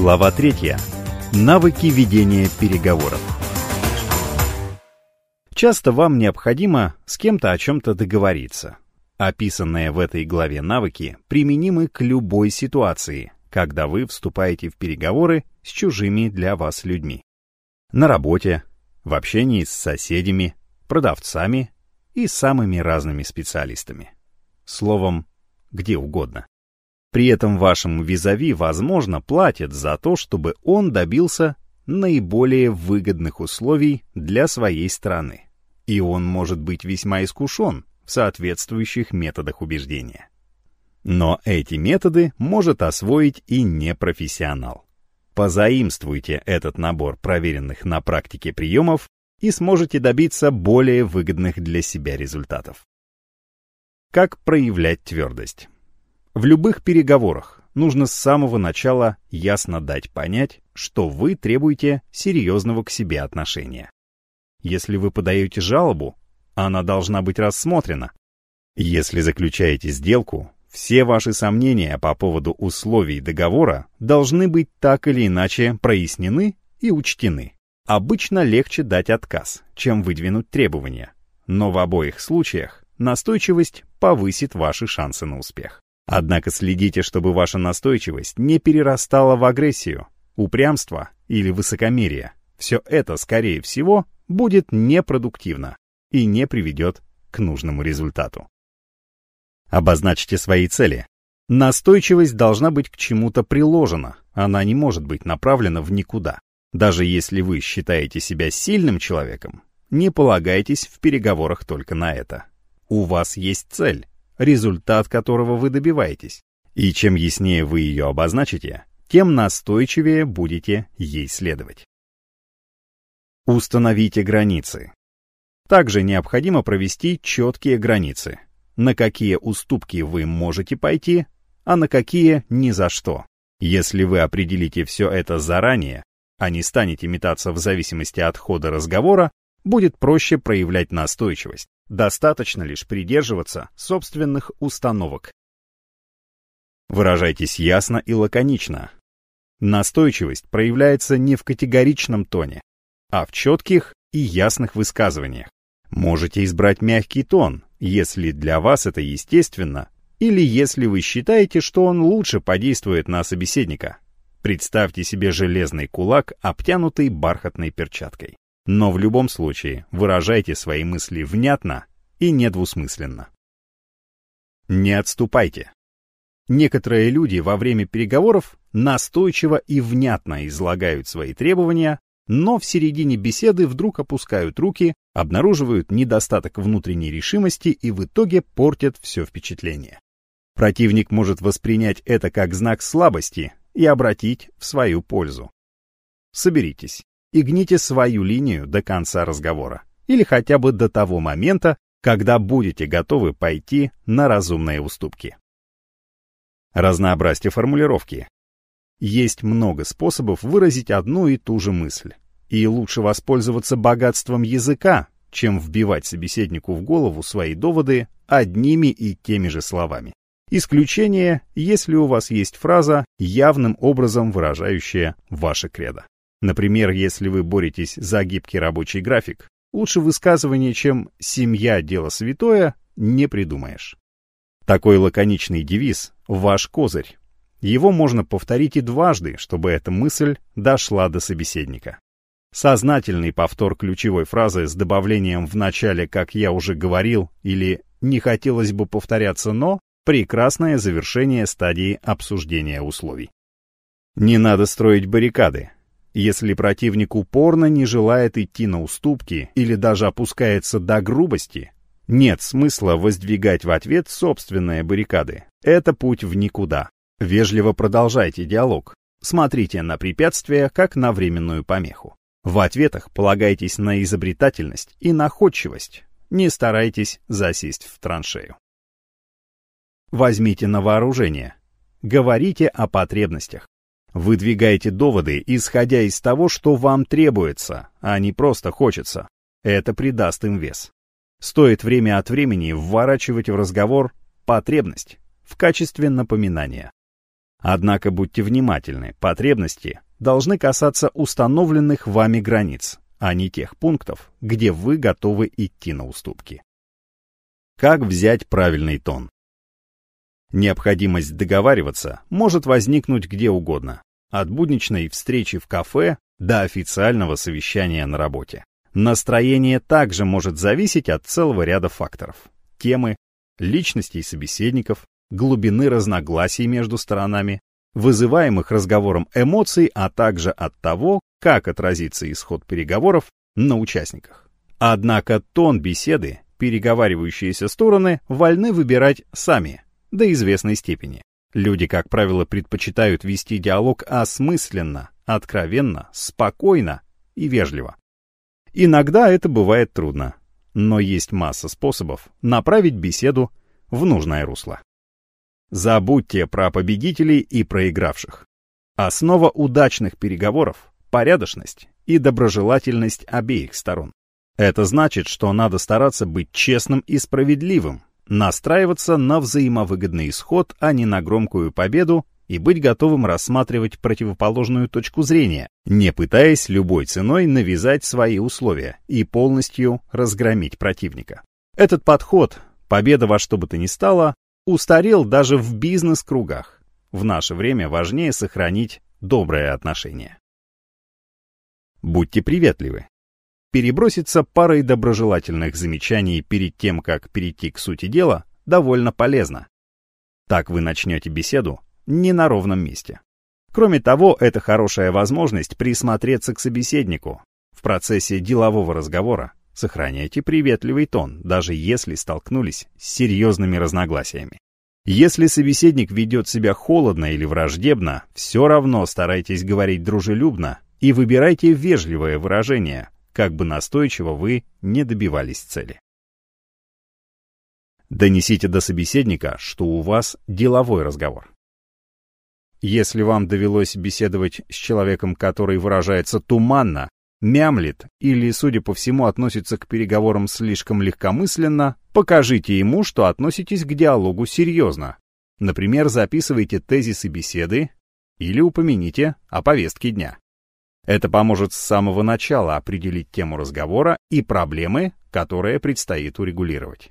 Глава 3. Навыки ведения переговоров. Часто вам необходимо с кем-то о чем-то договориться. Описанные в этой главе навыки применимы к любой ситуации, когда вы вступаете в переговоры с чужими для вас людьми. На работе, в общении с соседями, продавцами и самыми разными специалистами. Словом, где угодно. При этом вашему визави, возможно, платят за то, чтобы он добился наиболее выгодных условий для своей страны. И он может быть весьма искушен в соответствующих методах убеждения. Но эти методы может освоить и непрофессионал. Позаимствуйте этот набор проверенных на практике приемов и сможете добиться более выгодных для себя результатов. Как проявлять твердость? В любых переговорах нужно с самого начала ясно дать понять, что вы требуете серьезного к себе отношения. Если вы подаете жалобу, она должна быть рассмотрена. Если заключаете сделку, все ваши сомнения по поводу условий договора должны быть так или иначе прояснены и учтены. Обычно легче дать отказ, чем выдвинуть требования, но в обоих случаях настойчивость повысит ваши шансы на успех. Однако следите, чтобы ваша настойчивость не перерастала в агрессию, упрямство или высокомерие. Все это, скорее всего, будет непродуктивно и не приведет к нужному результату. Обозначьте свои цели. Настойчивость должна быть к чему-то приложена, она не может быть направлена в никуда. Даже если вы считаете себя сильным человеком, не полагайтесь в переговорах только на это. У вас есть цель, результат которого вы добиваетесь. И чем яснее вы ее обозначите, тем настойчивее будете ей следовать. Установите границы. Также необходимо провести четкие границы, на какие уступки вы можете пойти, а на какие ни за что. Если вы определите все это заранее, а не станете метаться в зависимости от хода разговора, будет проще проявлять настойчивость. Достаточно лишь придерживаться собственных установок. Выражайтесь ясно и лаконично. Настойчивость проявляется не в категоричном тоне, а в четких и ясных высказываниях. Можете избрать мягкий тон, если для вас это естественно, или если вы считаете, что он лучше подействует на собеседника. Представьте себе железный кулак, обтянутый бархатной перчаткой. Но в любом случае выражайте свои мысли внятно и недвусмысленно. Не отступайте. Некоторые люди во время переговоров настойчиво и внятно излагают свои требования, но в середине беседы вдруг опускают руки, обнаруживают недостаток внутренней решимости и в итоге портят все впечатление. Противник может воспринять это как знак слабости и обратить в свою пользу. Соберитесь и гните свою линию до конца разговора или хотя бы до того момента, когда будете готовы пойти на разумные уступки. Разнообразьте формулировки. Есть много способов выразить одну и ту же мысль. И лучше воспользоваться богатством языка, чем вбивать собеседнику в голову свои доводы одними и теми же словами. Исключение, если у вас есть фраза, явным образом выражающая ваше кредо. Например, если вы боретесь за гибкий рабочий график, лучше высказывание, чем «семья – дело святое» не придумаешь. Такой лаконичный девиз – ваш козырь. Его можно повторить и дважды, чтобы эта мысль дошла до собеседника. Сознательный повтор ключевой фразы с добавлением в начале «как я уже говорил» или «не хотелось бы повторяться, но» – прекрасное завершение стадии обсуждения условий. Не надо строить баррикады, если противник упорно не желает идти на уступки или даже опускается до грубости, нет смысла воздвигать в ответ собственные баррикады. Это путь в никуда. Вежливо продолжайте диалог. Смотрите на препятствия как на временную помеху. В ответах полагайтесь на изобретательность и находчивость. Не старайтесь засесть в траншею. Возьмите на вооружение. Говорите о потребностях. Выдвигайте доводы, исходя из того, что вам требуется, а не просто хочется. Это придаст им вес. Стоит время от времени вворачивать в разговор потребность в качестве напоминания. Однако будьте внимательны, потребности должны касаться установленных вами границ, а не тех пунктов, где вы готовы идти на уступки. Как взять правильный тон? Необходимость договариваться может возникнуть где угодно, от будничной встречи в кафе до официального совещания на работе. Настроение также может зависеть от целого ряда факторов. Темы, личностей собеседников, глубины разногласий между сторонами, вызываемых разговором эмоций, а также от того, как отразится исход переговоров на участниках. Однако тон беседы переговаривающиеся стороны вольны выбирать сами – до известной степени. Люди, как правило, предпочитают вести диалог осмысленно, откровенно, спокойно и вежливо. Иногда это бывает трудно, но есть масса способов направить беседу в нужное русло. Забудьте про победителей и проигравших. Основа удачных переговоров – порядочность и доброжелательность обеих сторон. Это значит, что надо стараться быть честным и справедливым, настраиваться на взаимовыгодный исход, а не на громкую победу, и быть готовым рассматривать противоположную точку зрения, не пытаясь любой ценой навязать свои условия и полностью разгромить противника. Этот подход, победа во что бы то ни стало, устарел даже в бизнес-кругах. В наше время важнее сохранить доброе отношение. Будьте приветливы переброситься парой доброжелательных замечаний перед тем, как перейти к сути дела, довольно полезно. Так вы начнете беседу не на ровном месте. Кроме того, это хорошая возможность присмотреться к собеседнику. В процессе делового разговора сохраняйте приветливый тон, даже если столкнулись с серьезными разногласиями. Если собеседник ведет себя холодно или враждебно, все равно старайтесь говорить дружелюбно и выбирайте вежливое выражение, как бы настойчиво вы не добивались цели. Донесите до собеседника, что у вас деловой разговор. Если вам довелось беседовать с человеком, который выражается туманно, мямлит или, судя по всему, относится к переговорам слишком легкомысленно, покажите ему, что относитесь к диалогу серьезно. Например, записывайте тезисы беседы или упомяните о повестке дня. Это поможет с самого начала определить тему разговора и проблемы, которые предстоит урегулировать.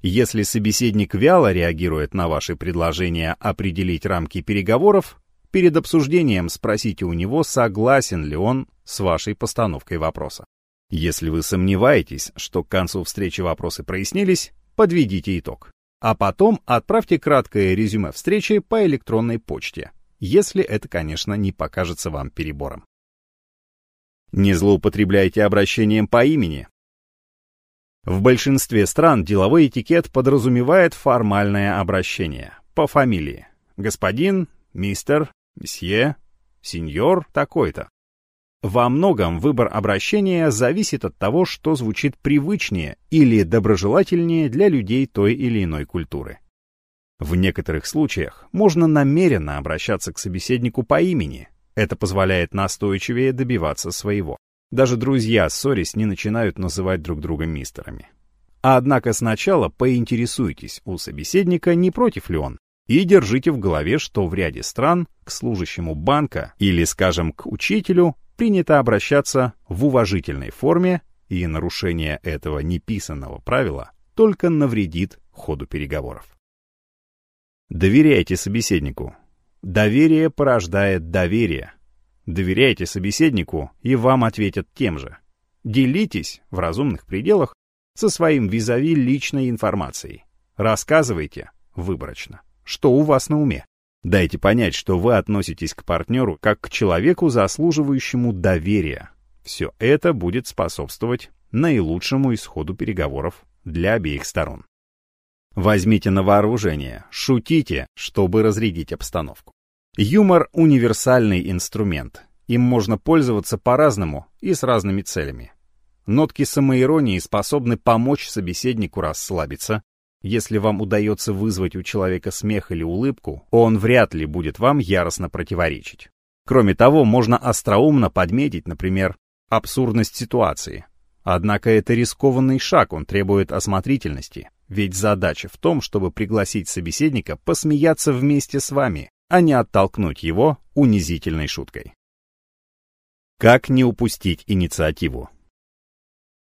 Если собеседник вяло реагирует на ваши предложения определить рамки переговоров, перед обсуждением спросите у него, согласен ли он с вашей постановкой вопроса. Если вы сомневаетесь, что к концу встречи вопросы прояснились, подведите итог. А потом отправьте краткое резюме встречи по электронной почте, если это, конечно, не покажется вам перебором. Не злоупотребляйте обращением по имени. В большинстве стран деловой этикет подразумевает формальное обращение по фамилии. Господин, мистер, месье, сеньор такой-то. Во многом выбор обращения зависит от того, что звучит привычнее или доброжелательнее для людей той или иной культуры. В некоторых случаях можно намеренно обращаться к собеседнику по имени, это позволяет настойчивее добиваться своего. Даже друзья, ссорясь, не начинают называть друг друга мистерами. А однако сначала поинтересуйтесь у собеседника, не против ли он, и держите в голове, что в ряде стран к служащему банка или, скажем, к учителю принято обращаться в уважительной форме, и нарушение этого неписанного правила только навредит ходу переговоров. Доверяйте собеседнику, Доверие порождает доверие. Доверяйте собеседнику, и вам ответят тем же. Делитесь, в разумных пределах, со своим визави личной информацией. Рассказывайте, выборочно, что у вас на уме. Дайте понять, что вы относитесь к партнеру как к человеку, заслуживающему доверия. Все это будет способствовать наилучшему исходу переговоров для обеих сторон. Возьмите на вооружение, шутите, чтобы разрядить обстановку. Юмор – универсальный инструмент. Им можно пользоваться по-разному и с разными целями. Нотки самоиронии способны помочь собеседнику расслабиться. Если вам удается вызвать у человека смех или улыбку, он вряд ли будет вам яростно противоречить. Кроме того, можно остроумно подметить, например, абсурдность ситуации. Однако это рискованный шаг, он требует осмотрительности. Ведь задача в том, чтобы пригласить собеседника посмеяться вместе с вами, а не оттолкнуть его унизительной шуткой. Как не упустить инициативу?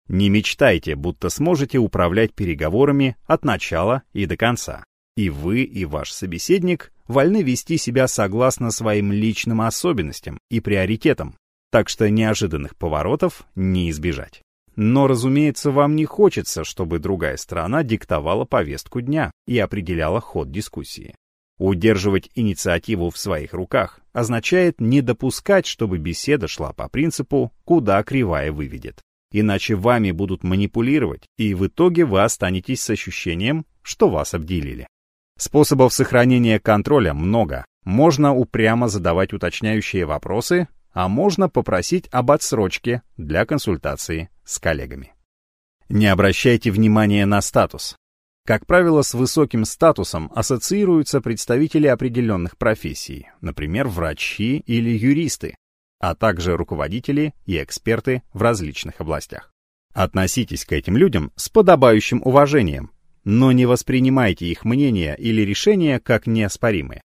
Не мечтайте, будто сможете управлять переговорами от начала и до конца. И вы, и ваш собеседник вольны вести себя согласно своим личным особенностям и приоритетам, так что неожиданных поворотов не избежать. Но, разумеется, вам не хочется, чтобы другая сторона диктовала повестку дня и определяла ход дискуссии. Удерживать инициативу в своих руках означает не допускать, чтобы беседа шла по принципу «куда кривая выведет». Иначе вами будут манипулировать, и в итоге вы останетесь с ощущением, что вас обделили. Способов сохранения контроля много. Можно упрямо задавать уточняющие вопросы, а можно попросить об отсрочке для консультации с коллегами. Не обращайте внимания на статус. Как правило, с высоким статусом ассоциируются представители определенных профессий, например, врачи или юристы, а также руководители и эксперты в различных областях. Относитесь к этим людям с подобающим уважением, но не воспринимайте их мнение или решения как неоспоримые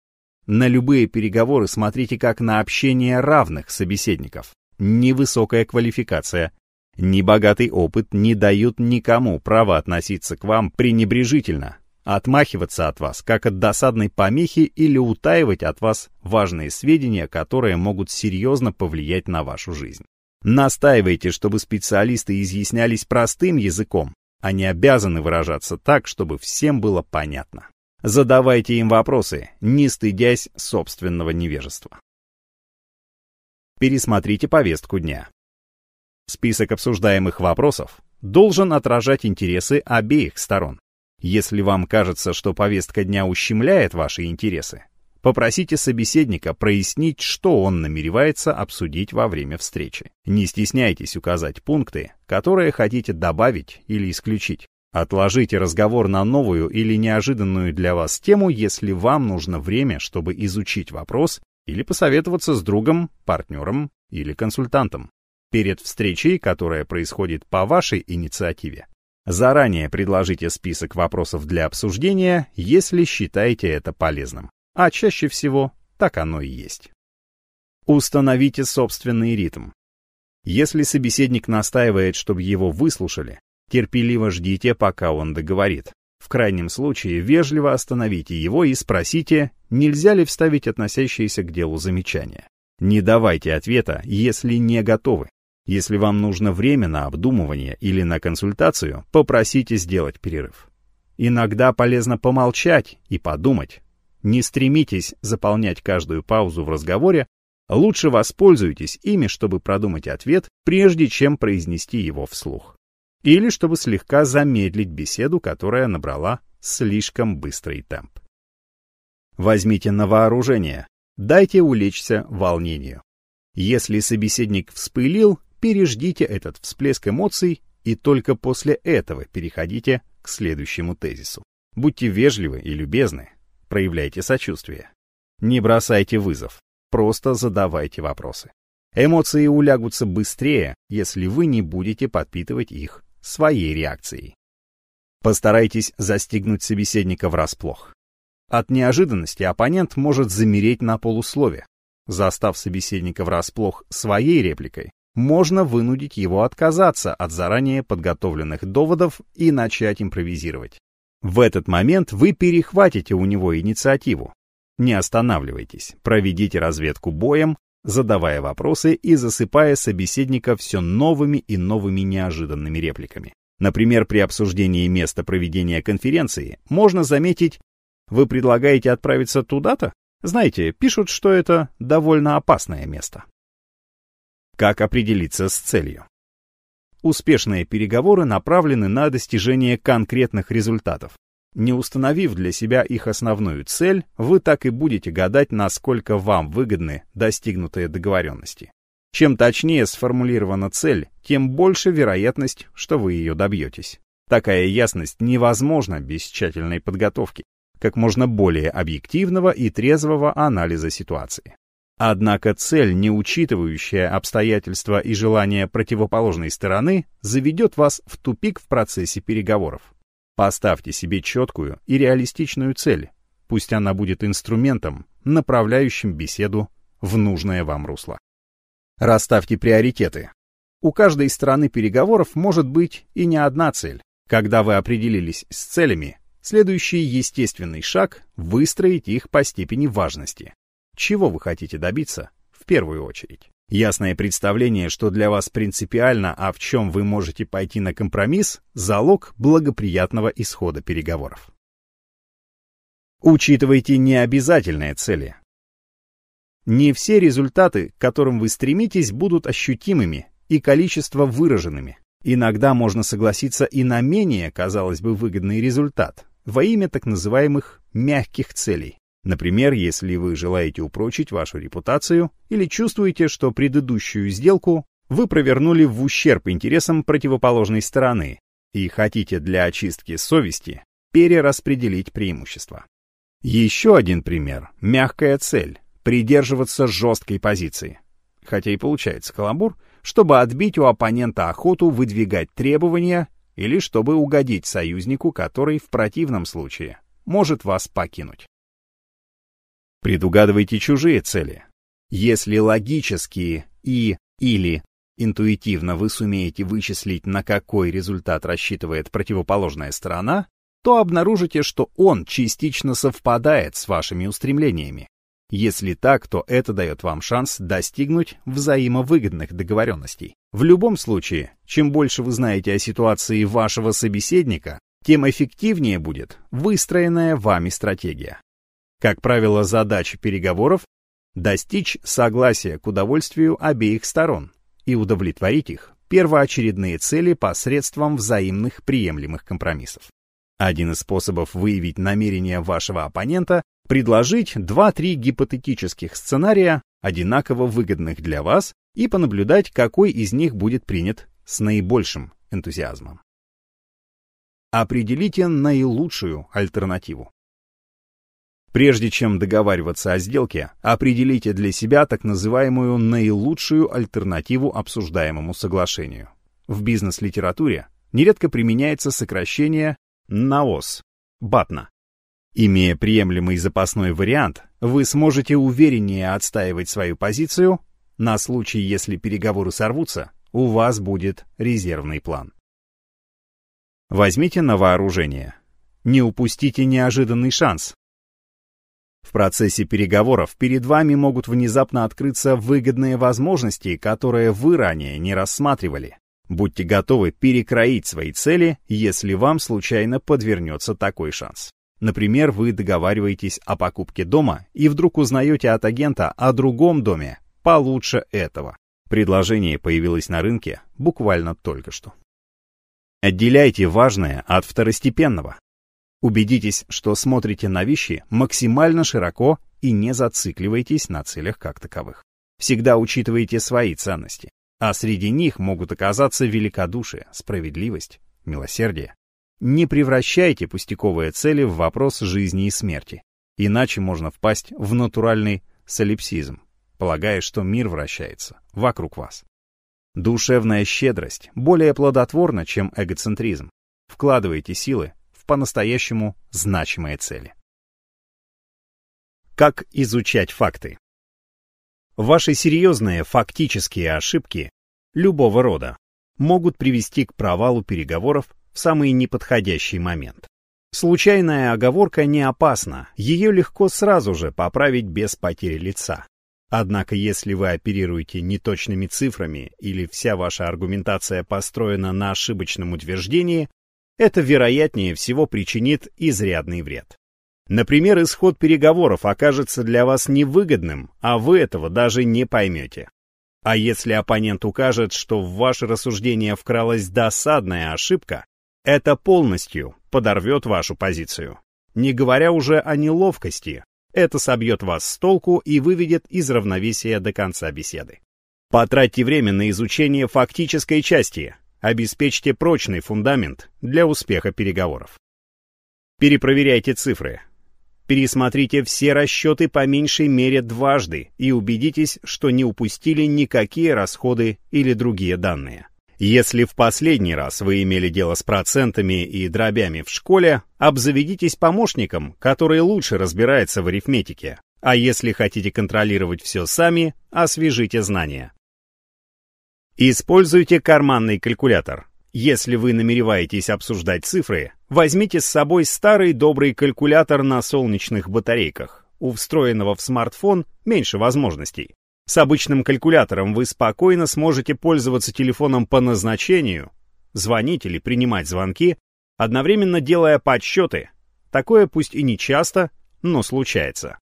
на любые переговоры смотрите как на общение равных собеседников. Невысокая квалификация, небогатый опыт не дают никому права относиться к вам пренебрежительно, отмахиваться от вас, как от досадной помехи или утаивать от вас важные сведения, которые могут серьезно повлиять на вашу жизнь. Настаивайте, чтобы специалисты изъяснялись простым языком, а они обязаны выражаться так, чтобы всем было понятно. Задавайте им вопросы, не стыдясь собственного невежества. Пересмотрите повестку дня. Список обсуждаемых вопросов должен отражать интересы обеих сторон. Если вам кажется, что повестка дня ущемляет ваши интересы, попросите собеседника прояснить, что он намеревается обсудить во время встречи. Не стесняйтесь указать пункты, которые хотите добавить или исключить. Отложите разговор на новую или неожиданную для вас тему, если вам нужно время, чтобы изучить вопрос или посоветоваться с другом, партнером или консультантом перед встречей, которая происходит по вашей инициативе. Заранее предложите список вопросов для обсуждения, если считаете это полезным. А чаще всего так оно и есть. Установите собственный ритм. Если собеседник настаивает, чтобы его выслушали, Терпеливо ждите, пока он договорит. В крайнем случае, вежливо остановите его и спросите, нельзя ли вставить относящиеся к делу замечания. Не давайте ответа, если не готовы. Если вам нужно время на обдумывание или на консультацию, попросите сделать перерыв. Иногда полезно помолчать и подумать. Не стремитесь заполнять каждую паузу в разговоре, лучше воспользуйтесь ими, чтобы продумать ответ, прежде чем произнести его вслух или чтобы слегка замедлить беседу, которая набрала слишком быстрый темп. Возьмите на вооружение. Дайте улечься волнению. Если собеседник вспылил, переждите этот всплеск эмоций и только после этого переходите к следующему тезису. Будьте вежливы и любезны. Проявляйте сочувствие. Не бросайте вызов. Просто задавайте вопросы. Эмоции улягутся быстрее, если вы не будете подпитывать их своей реакцией. Постарайтесь застигнуть собеседника врасплох. От неожиданности оппонент может замереть на полуслове. Застав собеседника врасплох своей репликой, можно вынудить его отказаться от заранее подготовленных доводов и начать импровизировать. В этот момент вы перехватите у него инициативу. Не останавливайтесь, проведите разведку боем, задавая вопросы и засыпая собеседника все новыми и новыми неожиданными репликами. Например, при обсуждении места проведения конференции можно заметить «Вы предлагаете отправиться туда-то? Знаете, пишут, что это довольно опасное место». Как определиться с целью? Успешные переговоры направлены на достижение конкретных результатов, не установив для себя их основную цель, вы так и будете гадать, насколько вам выгодны достигнутые договоренности. Чем точнее сформулирована цель, тем больше вероятность, что вы ее добьетесь. Такая ясность невозможна без тщательной подготовки, как можно более объективного и трезвого анализа ситуации. Однако цель, не учитывающая обстоятельства и желания противоположной стороны, заведет вас в тупик в процессе переговоров. Поставьте себе четкую и реалистичную цель. Пусть она будет инструментом, направляющим беседу в нужное вам русло. Расставьте приоритеты. У каждой стороны переговоров может быть и не одна цель. Когда вы определились с целями, следующий естественный шаг — выстроить их по степени важности. Чего вы хотите добиться в первую очередь? Ясное представление, что для вас принципиально, а в чем вы можете пойти на компромисс, залог благоприятного исхода переговоров. Учитывайте необязательные цели. Не все результаты, к которым вы стремитесь, будут ощутимыми и количество выраженными. Иногда можно согласиться и на менее, казалось бы, выгодный результат во имя так называемых «мягких целей», Например, если вы желаете упрочить вашу репутацию или чувствуете, что предыдущую сделку вы провернули в ущерб интересам противоположной стороны и хотите для очистки совести перераспределить преимущества. Еще один пример – мягкая цель – придерживаться жесткой позиции. Хотя и получается каламбур, чтобы отбить у оппонента охоту выдвигать требования или чтобы угодить союзнику, который в противном случае может вас покинуть. Предугадывайте чужие цели. Если логически и или интуитивно вы сумеете вычислить, на какой результат рассчитывает противоположная сторона, то обнаружите, что он частично совпадает с вашими устремлениями. Если так, то это дает вам шанс достигнуть взаимовыгодных договоренностей. В любом случае, чем больше вы знаете о ситуации вашего собеседника, тем эффективнее будет выстроенная вами стратегия. Как правило, задача переговоров – достичь согласия к удовольствию обеих сторон и удовлетворить их первоочередные цели посредством взаимных приемлемых компромиссов. Один из способов выявить намерения вашего оппонента – предложить 2-3 гипотетических сценария, одинаково выгодных для вас, и понаблюдать, какой из них будет принят с наибольшим энтузиазмом. Определите наилучшую альтернативу. Прежде чем договариваться о сделке, определите для себя так называемую наилучшую альтернативу обсуждаемому соглашению. В бизнес-литературе нередко применяется сокращение НАОС – БАТНА. Имея приемлемый запасной вариант, вы сможете увереннее отстаивать свою позицию на случай, если переговоры сорвутся, у вас будет резервный план. Возьмите на вооружение. Не упустите неожиданный шанс, в процессе переговоров перед вами могут внезапно открыться выгодные возможности, которые вы ранее не рассматривали. Будьте готовы перекроить свои цели, если вам случайно подвернется такой шанс. Например, вы договариваетесь о покупке дома и вдруг узнаете от агента о другом доме, получше этого. Предложение появилось на рынке буквально только что. Отделяйте важное от второстепенного. Убедитесь, что смотрите на вещи максимально широко и не зацикливайтесь на целях как таковых. Всегда учитывайте свои ценности, а среди них могут оказаться великодушие, справедливость, милосердие. Не превращайте пустяковые цели в вопрос жизни и смерти, иначе можно впасть в натуральный солипсизм, полагая, что мир вращается вокруг вас. Душевная щедрость более плодотворна, чем эгоцентризм. Вкладывайте силы по-настоящему значимые цели. Как изучать факты? Ваши серьезные фактические ошибки любого рода могут привести к провалу переговоров в самый неподходящий момент. Случайная оговорка не опасна, ее легко сразу же поправить без потери лица. Однако если вы оперируете неточными цифрами или вся ваша аргументация построена на ошибочном утверждении, это, вероятнее всего, причинит изрядный вред. Например, исход переговоров окажется для вас невыгодным, а вы этого даже не поймете. А если оппонент укажет, что в ваше рассуждение вкралась досадная ошибка, это полностью подорвет вашу позицию. Не говоря уже о неловкости, это собьет вас с толку и выведет из равновесия до конца беседы. Потратьте время на изучение фактической части, Обеспечьте прочный фундамент для успеха переговоров. Перепроверяйте цифры. Пересмотрите все расчеты по меньшей мере дважды и убедитесь, что не упустили никакие расходы или другие данные. Если в последний раз вы имели дело с процентами и дробями в школе, обзаведитесь помощником, который лучше разбирается в арифметике. А если хотите контролировать все сами, освежите знания. Используйте карманный калькулятор. Если вы намереваетесь обсуждать цифры, возьмите с собой старый добрый калькулятор на солнечных батарейках. У встроенного в смартфон меньше возможностей. С обычным калькулятором вы спокойно сможете пользоваться телефоном по назначению, звонить или принимать звонки, одновременно делая подсчеты. Такое пусть и не часто, но случается.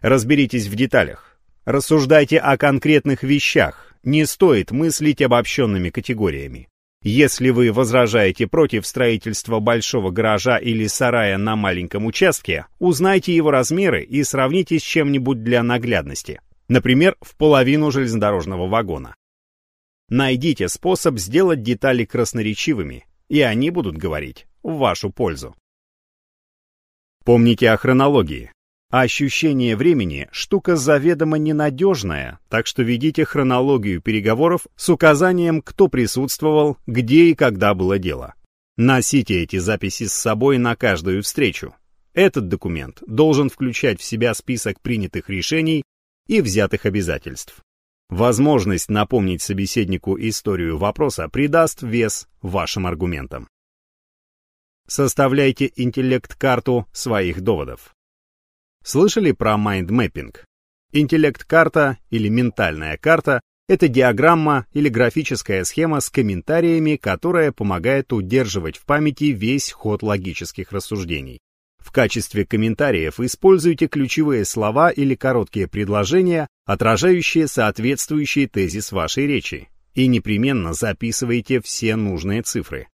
Разберитесь в деталях. Рассуждайте о конкретных вещах, не стоит мыслить обобщенными категориями. Если вы возражаете против строительства большого гаража или сарая на маленьком участке, узнайте его размеры и сравните с чем-нибудь для наглядности. Например, в половину железнодорожного вагона. Найдите способ сделать детали красноречивыми, и они будут говорить в вашу пользу. Помните о хронологии. Ощущение времени – штука заведомо ненадежная, так что ведите хронологию переговоров с указанием, кто присутствовал, где и когда было дело. Носите эти записи с собой на каждую встречу. Этот документ должен включать в себя список принятых решений и взятых обязательств. Возможность напомнить собеседнику историю вопроса придаст вес вашим аргументам. Составляйте интеллект-карту своих доводов. Слышали про mind-mapping? Интеллект-карта или ментальная карта – это диаграмма или графическая схема с комментариями, которая помогает удерживать в памяти весь ход логических рассуждений. В качестве комментариев используйте ключевые слова или короткие предложения, отражающие соответствующий тезис вашей речи, и непременно записывайте все нужные цифры.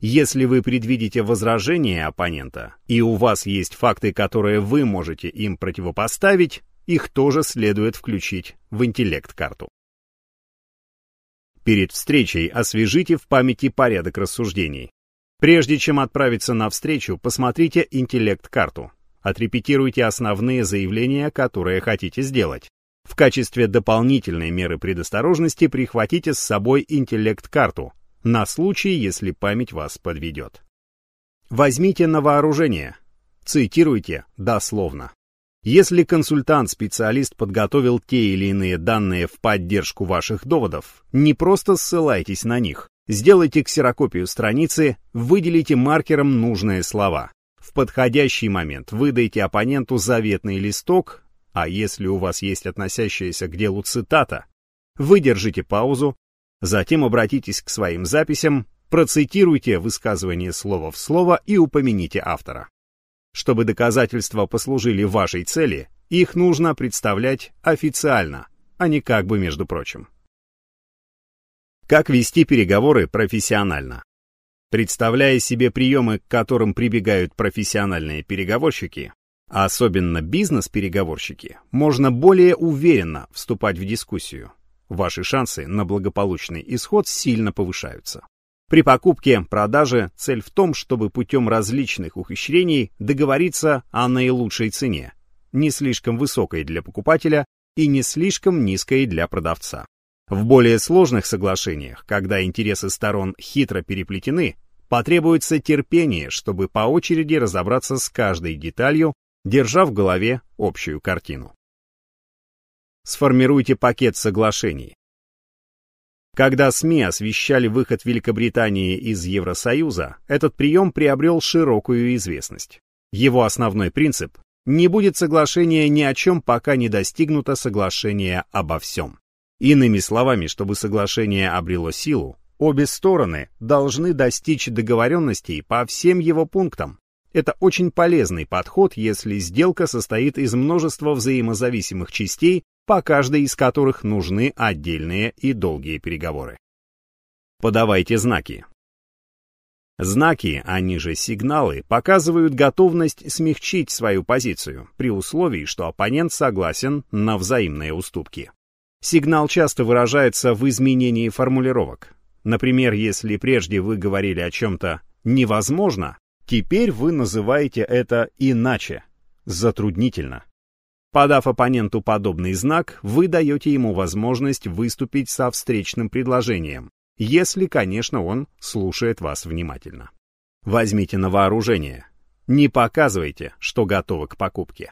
Если вы предвидите возражение оппонента, и у вас есть факты, которые вы можете им противопоставить, их тоже следует включить в интеллект-карту. Перед встречей освежите в памяти порядок рассуждений. Прежде чем отправиться на встречу, посмотрите интеллект-карту. Отрепетируйте основные заявления, которые хотите сделать. В качестве дополнительной меры предосторожности прихватите с собой интеллект-карту, на случай, если память вас подведет. Возьмите на вооружение. Цитируйте дословно. Если консультант-специалист подготовил те или иные данные в поддержку ваших доводов, не просто ссылайтесь на них. Сделайте ксерокопию страницы, выделите маркером нужные слова. В подходящий момент выдайте оппоненту заветный листок, а если у вас есть относящаяся к делу цитата, выдержите паузу, Затем обратитесь к своим записям, процитируйте высказывание слово в слово и упомяните автора. Чтобы доказательства послужили вашей цели, их нужно представлять официально, а не как бы между прочим. Как вести переговоры профессионально? Представляя себе приемы, к которым прибегают профессиональные переговорщики, а особенно бизнес-переговорщики, можно более уверенно вступать в дискуссию. Ваши шансы на благополучный исход сильно повышаются. При покупке-продаже цель в том, чтобы путем различных ухищрений договориться о наилучшей цене, не слишком высокой для покупателя и не слишком низкой для продавца. В более сложных соглашениях, когда интересы сторон хитро переплетены, потребуется терпение, чтобы по очереди разобраться с каждой деталью, держа в голове общую картину сформируйте пакет соглашений. Когда СМИ освещали выход Великобритании из Евросоюза, этот прием приобрел широкую известность. Его основной принцип – не будет соглашения ни о чем, пока не достигнуто соглашение обо всем. Иными словами, чтобы соглашение обрело силу, обе стороны должны достичь договоренностей по всем его пунктам. Это очень полезный подход, если сделка состоит из множества взаимозависимых частей, по каждой из которых нужны отдельные и долгие переговоры. Подавайте знаки. Знаки, они же сигналы, показывают готовность смягчить свою позицию, при условии, что оппонент согласен на взаимные уступки. Сигнал часто выражается в изменении формулировок. Например, если прежде вы говорили о чем-то «невозможно», теперь вы называете это иначе – «затруднительно». Подав оппоненту подобный знак, вы даете ему возможность выступить со встречным предложением, если, конечно, он слушает вас внимательно. Возьмите на вооружение. Не показывайте, что готовы к покупке.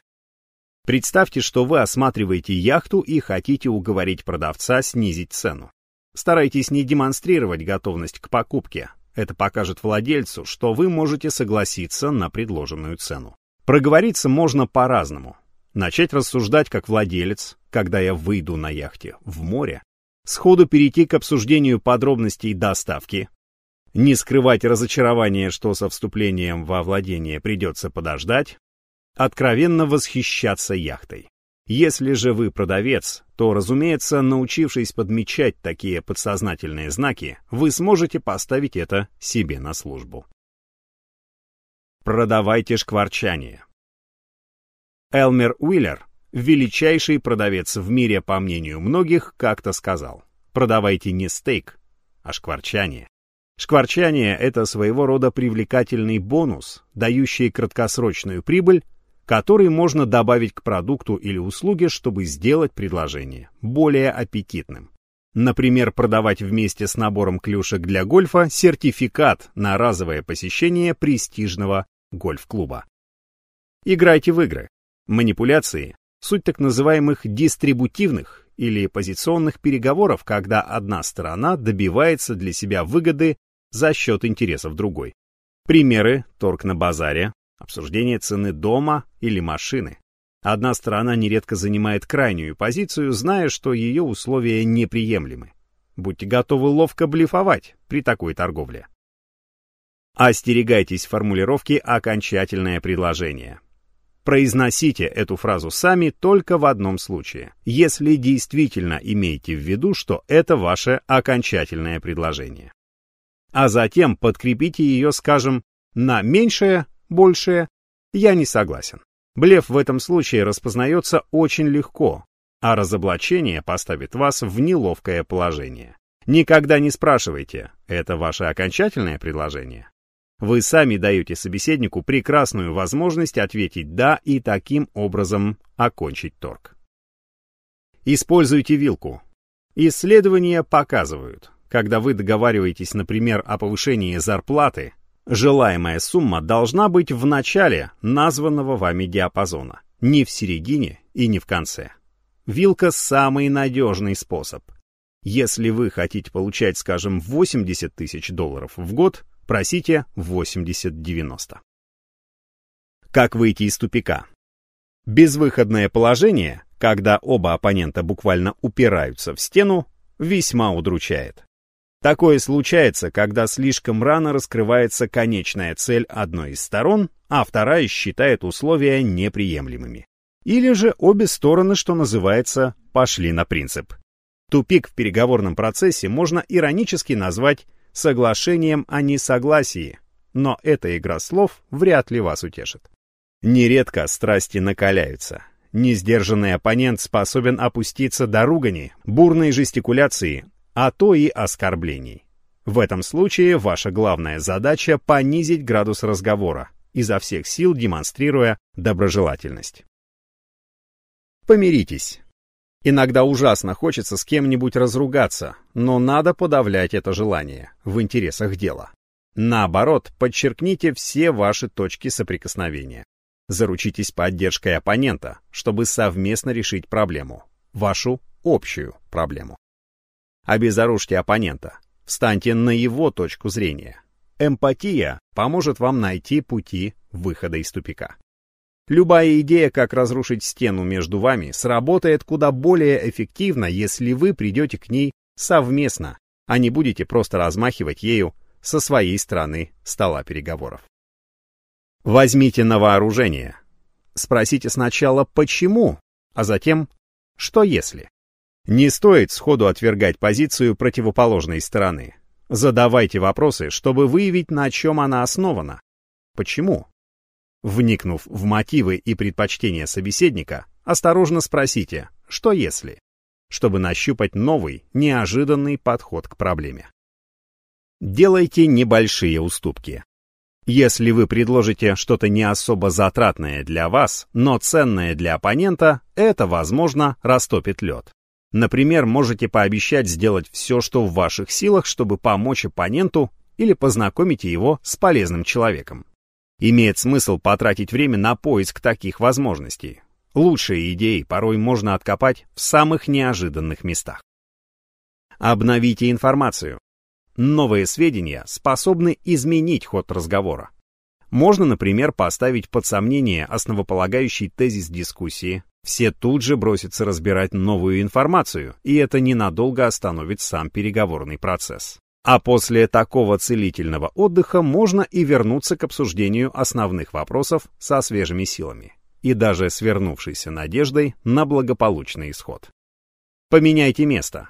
Представьте, что вы осматриваете яхту и хотите уговорить продавца снизить цену. Старайтесь не демонстрировать готовность к покупке. Это покажет владельцу, что вы можете согласиться на предложенную цену. Проговориться можно по-разному. Начать рассуждать как владелец, когда я выйду на яхте в море, сходу перейти к обсуждению подробностей доставки, не скрывать разочарование, что со вступлением во владение придется подождать, откровенно восхищаться яхтой. Если же вы продавец, то, разумеется, научившись подмечать такие подсознательные знаки, вы сможете поставить это себе на службу. Продавайте шкварчание. Элмер Уиллер, величайший продавец в мире, по мнению многих, как-то сказал, продавайте не стейк, а шкварчание. Шкварчание – это своего рода привлекательный бонус, дающий краткосрочную прибыль, который можно добавить к продукту или услуге, чтобы сделать предложение более аппетитным. Например, продавать вместе с набором клюшек для гольфа сертификат на разовое посещение престижного гольф-клуба. Играйте в игры. Манипуляции – суть так называемых дистрибутивных или позиционных переговоров, когда одна сторона добивается для себя выгоды за счет интересов другой. Примеры – торг на базаре, обсуждение цены дома или машины. Одна сторона нередко занимает крайнюю позицию, зная, что ее условия неприемлемы. Будьте готовы ловко блефовать при такой торговле. Остерегайтесь формулировки «окончательное предложение». Произносите эту фразу сами только в одном случае, если действительно имеете в виду, что это ваше окончательное предложение. А затем подкрепите ее, скажем, на меньшее, большее, я не согласен. Блеф в этом случае распознается очень легко, а разоблачение поставит вас в неловкое положение. Никогда не спрашивайте, это ваше окончательное предложение вы сами даете собеседнику прекрасную возможность ответить «да» и таким образом окончить торг. Используйте вилку. Исследования показывают, когда вы договариваетесь, например, о повышении зарплаты, желаемая сумма должна быть в начале названного вами диапазона, не в середине и не в конце. Вилка – самый надежный способ. Если вы хотите получать, скажем, 80 тысяч долларов в год, Просите 80-90. Как выйти из тупика? Безвыходное положение, когда оба оппонента буквально упираются в стену, весьма удручает. Такое случается, когда слишком рано раскрывается конечная цель одной из сторон, а вторая считает условия неприемлемыми. Или же обе стороны, что называется, пошли на принцип. Тупик в переговорном процессе можно иронически назвать соглашением о несогласии, но эта игра слов вряд ли вас утешит. Нередко страсти накаляются. Несдержанный оппонент способен опуститься до ругани, бурной жестикуляции, а то и оскорблений. В этом случае ваша главная задача – понизить градус разговора, изо всех сил демонстрируя доброжелательность. Помиритесь. Иногда ужасно хочется с кем-нибудь разругаться, но надо подавлять это желание в интересах дела. Наоборот, подчеркните все ваши точки соприкосновения. Заручитесь поддержкой оппонента, чтобы совместно решить проблему, вашу общую проблему. Обезоружьте оппонента, встаньте на его точку зрения. Эмпатия поможет вам найти пути выхода из тупика. Любая идея, как разрушить стену между вами, сработает куда более эффективно, если вы придете к ней совместно, а не будете просто размахивать ею со своей стороны стола переговоров. Возьмите на вооружение. Спросите сначала «почему», а затем «что если?». Не стоит сходу отвергать позицию противоположной стороны. Задавайте вопросы, чтобы выявить, на чем она основана. Почему? Вникнув в мотивы и предпочтения собеседника, осторожно спросите «что если?», чтобы нащупать новый, неожиданный подход к проблеме. Делайте небольшие уступки. Если вы предложите что-то не особо затратное для вас, но ценное для оппонента, это, возможно, растопит лед. Например, можете пообещать сделать все, что в ваших силах, чтобы помочь оппоненту или познакомить его с полезным человеком. Имеет смысл потратить время на поиск таких возможностей. Лучшие идеи порой можно откопать в самых неожиданных местах. Обновите информацию. Новые сведения способны изменить ход разговора. Можно, например, поставить под сомнение основополагающий тезис дискуссии. Все тут же бросятся разбирать новую информацию, и это ненадолго остановит сам переговорный процесс. А после такого целительного отдыха можно и вернуться к обсуждению основных вопросов со свежими силами и даже свернувшейся надеждой на благополучный исход. Поменяйте место.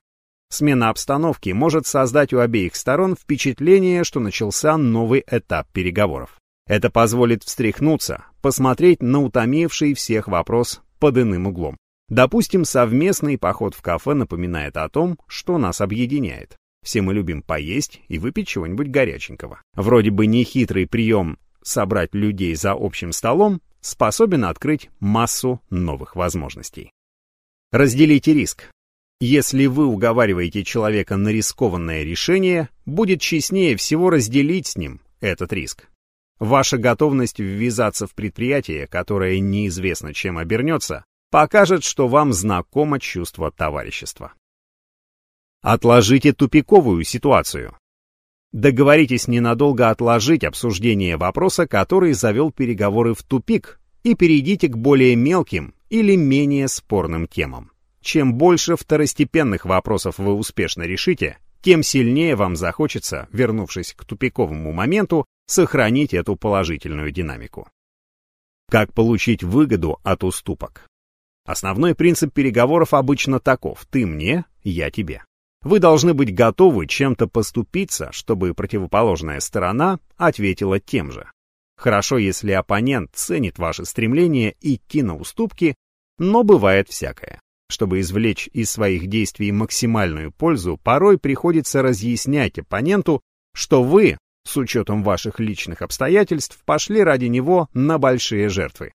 Смена обстановки может создать у обеих сторон впечатление, что начался новый этап переговоров. Это позволит встряхнуться, посмотреть на утомивший всех вопрос под иным углом. Допустим, совместный поход в кафе напоминает о том, что нас объединяет. Все мы любим поесть и выпить чего-нибудь горяченького. Вроде бы нехитрый прием собрать людей за общим столом способен открыть массу новых возможностей. Разделите риск. Если вы уговариваете человека на рискованное решение, будет честнее всего разделить с ним этот риск. Ваша готовность ввязаться в предприятие, которое неизвестно чем обернется, покажет, что вам знакомо чувство товарищества. Отложите тупиковую ситуацию. Договоритесь ненадолго отложить обсуждение вопроса, который завел переговоры в тупик, и перейдите к более мелким или менее спорным темам. Чем больше второстепенных вопросов вы успешно решите, тем сильнее вам захочется, вернувшись к тупиковому моменту, сохранить эту положительную динамику. Как получить выгоду от уступок? Основной принцип переговоров обычно таков «ты мне, я тебе». Вы должны быть готовы чем-то поступиться, чтобы противоположная сторона ответила тем же. Хорошо, если оппонент ценит ваши стремления и уступки, но бывает всякое. Чтобы извлечь из своих действий максимальную пользу, порой приходится разъяснять оппоненту, что вы, с учетом ваших личных обстоятельств, пошли ради него на большие жертвы.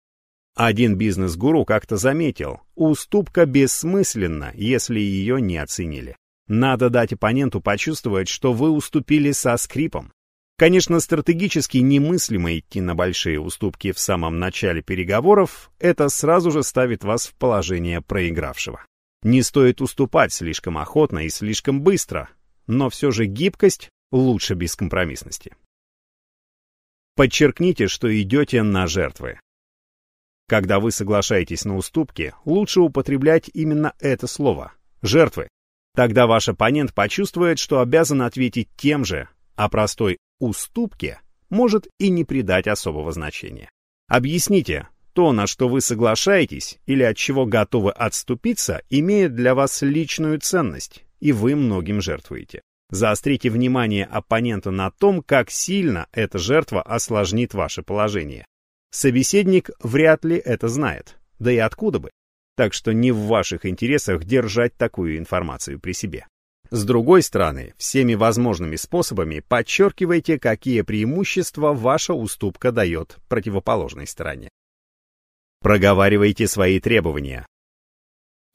Один бизнес-гуру как-то заметил, уступка бессмысленна, если ее не оценили. Надо дать оппоненту почувствовать, что вы уступили со скрипом. Конечно, стратегически немыслимо идти на большие уступки в самом начале переговоров, это сразу же ставит вас в положение проигравшего. Не стоит уступать слишком охотно и слишком быстро, но все же гибкость лучше бескомпромиссности. Подчеркните, что идете на жертвы. Когда вы соглашаетесь на уступки, лучше употреблять именно это слово – жертвы, Тогда ваш оппонент почувствует, что обязан ответить тем же, а простой «уступке» может и не придать особого значения. Объясните, то, на что вы соглашаетесь или от чего готовы отступиться, имеет для вас личную ценность, и вы многим жертвуете. Заострите внимание оппонента на том, как сильно эта жертва осложнит ваше положение. Собеседник вряд ли это знает, да и откуда бы так что не в ваших интересах держать такую информацию при себе. С другой стороны, всеми возможными способами подчеркивайте, какие преимущества ваша уступка дает противоположной стороне. Проговаривайте свои требования.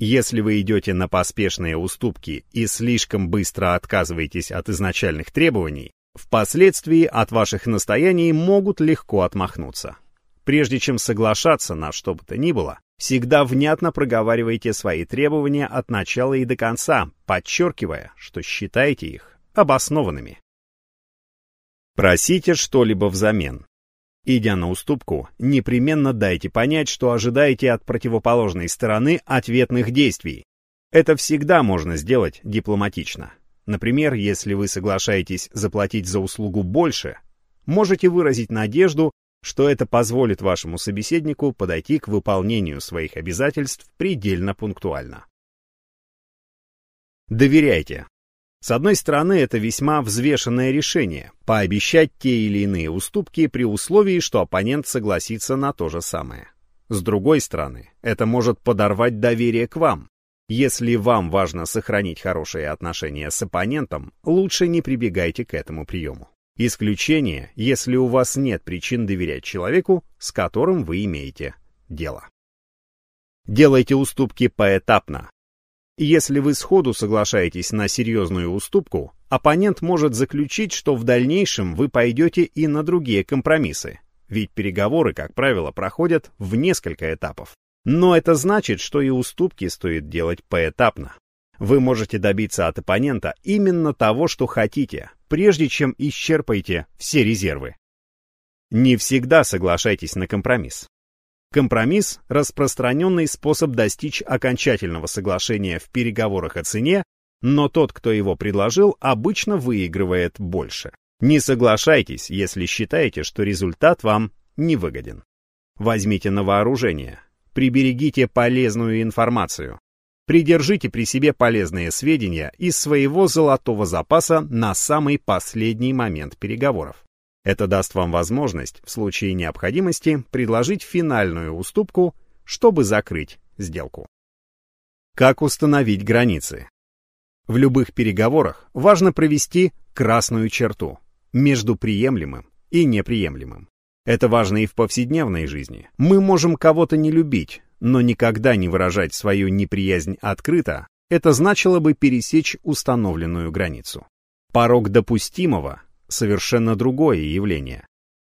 Если вы идете на поспешные уступки и слишком быстро отказываетесь от изначальных требований, впоследствии от ваших настояний могут легко отмахнуться. Прежде чем соглашаться на что бы то ни было, всегда внятно проговаривайте свои требования от начала и до конца, подчеркивая, что считаете их обоснованными. Просите что-либо взамен. Идя на уступку, непременно дайте понять, что ожидаете от противоположной стороны ответных действий. Это всегда можно сделать дипломатично. Например, если вы соглашаетесь заплатить за услугу больше, можете выразить надежду, что это позволит вашему собеседнику подойти к выполнению своих обязательств предельно пунктуально. Доверяйте. С одной стороны, это весьма взвешенное решение – пообещать те или иные уступки при условии, что оппонент согласится на то же самое. С другой стороны, это может подорвать доверие к вам. Если вам важно сохранить хорошие отношения с оппонентом, лучше не прибегайте к этому приему. Исключение, если у вас нет причин доверять человеку, с которым вы имеете дело. Делайте уступки поэтапно. Если вы сходу соглашаетесь на серьезную уступку, оппонент может заключить, что в дальнейшем вы пойдете и на другие компромиссы, ведь переговоры, как правило, проходят в несколько этапов. Но это значит, что и уступки стоит делать поэтапно. Вы можете добиться от оппонента именно того, что хотите, прежде чем исчерпаете все резервы. Не всегда соглашайтесь на компромисс. Компромисс – распространенный способ достичь окончательного соглашения в переговорах о цене, но тот, кто его предложил, обычно выигрывает больше. Не соглашайтесь, если считаете, что результат вам невыгоден. Возьмите на вооружение. Приберегите полезную информацию. Придержите при себе полезные сведения из своего золотого запаса на самый последний момент переговоров. Это даст вам возможность в случае необходимости предложить финальную уступку, чтобы закрыть сделку. Как установить границы? В любых переговорах важно провести красную черту между приемлемым и неприемлемым. Это важно и в повседневной жизни. Мы можем кого-то не любить, но никогда не выражать свою неприязнь открыто, это значило бы пересечь установленную границу. Порог допустимого – совершенно другое явление.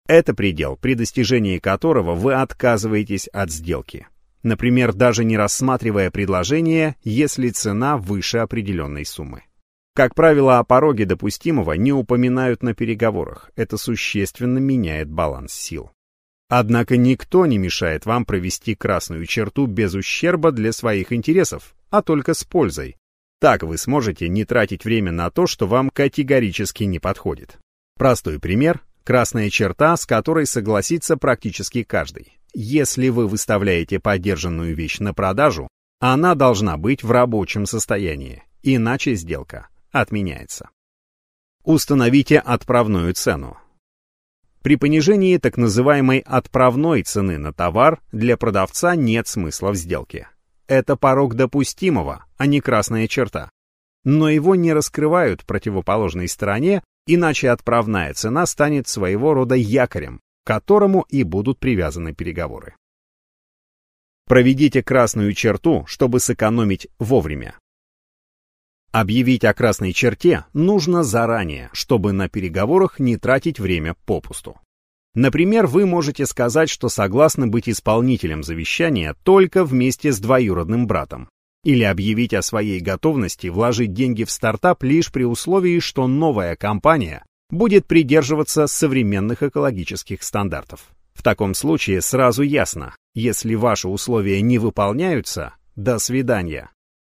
Это предел, при достижении которого вы отказываетесь от сделки. Например, даже не рассматривая предложение, если цена выше определенной суммы. Как правило, о пороге допустимого не упоминают на переговорах. Это существенно меняет баланс сил. Однако никто не мешает вам провести красную черту без ущерба для своих интересов, а только с пользой. Так вы сможете не тратить время на то, что вам категорически не подходит. Простой пример – красная черта, с которой согласится практически каждый. Если вы выставляете подержанную вещь на продажу, она должна быть в рабочем состоянии, иначе сделка отменяется. Установите отправную цену. При понижении так называемой отправной цены на товар для продавца нет смысла в сделке. Это порог допустимого, а не красная черта. Но его не раскрывают противоположной стороне, иначе отправная цена станет своего рода якорем, к которому и будут привязаны переговоры. Проведите красную черту, чтобы сэкономить вовремя. Объявить о красной черте нужно заранее, чтобы на переговорах не тратить время попусту. Например, вы можете сказать, что согласны быть исполнителем завещания только вместе с двоюродным братом. Или объявить о своей готовности вложить деньги в стартап лишь при условии, что новая компания будет придерживаться современных экологических стандартов. В таком случае сразу ясно, если ваши условия не выполняются, до свидания.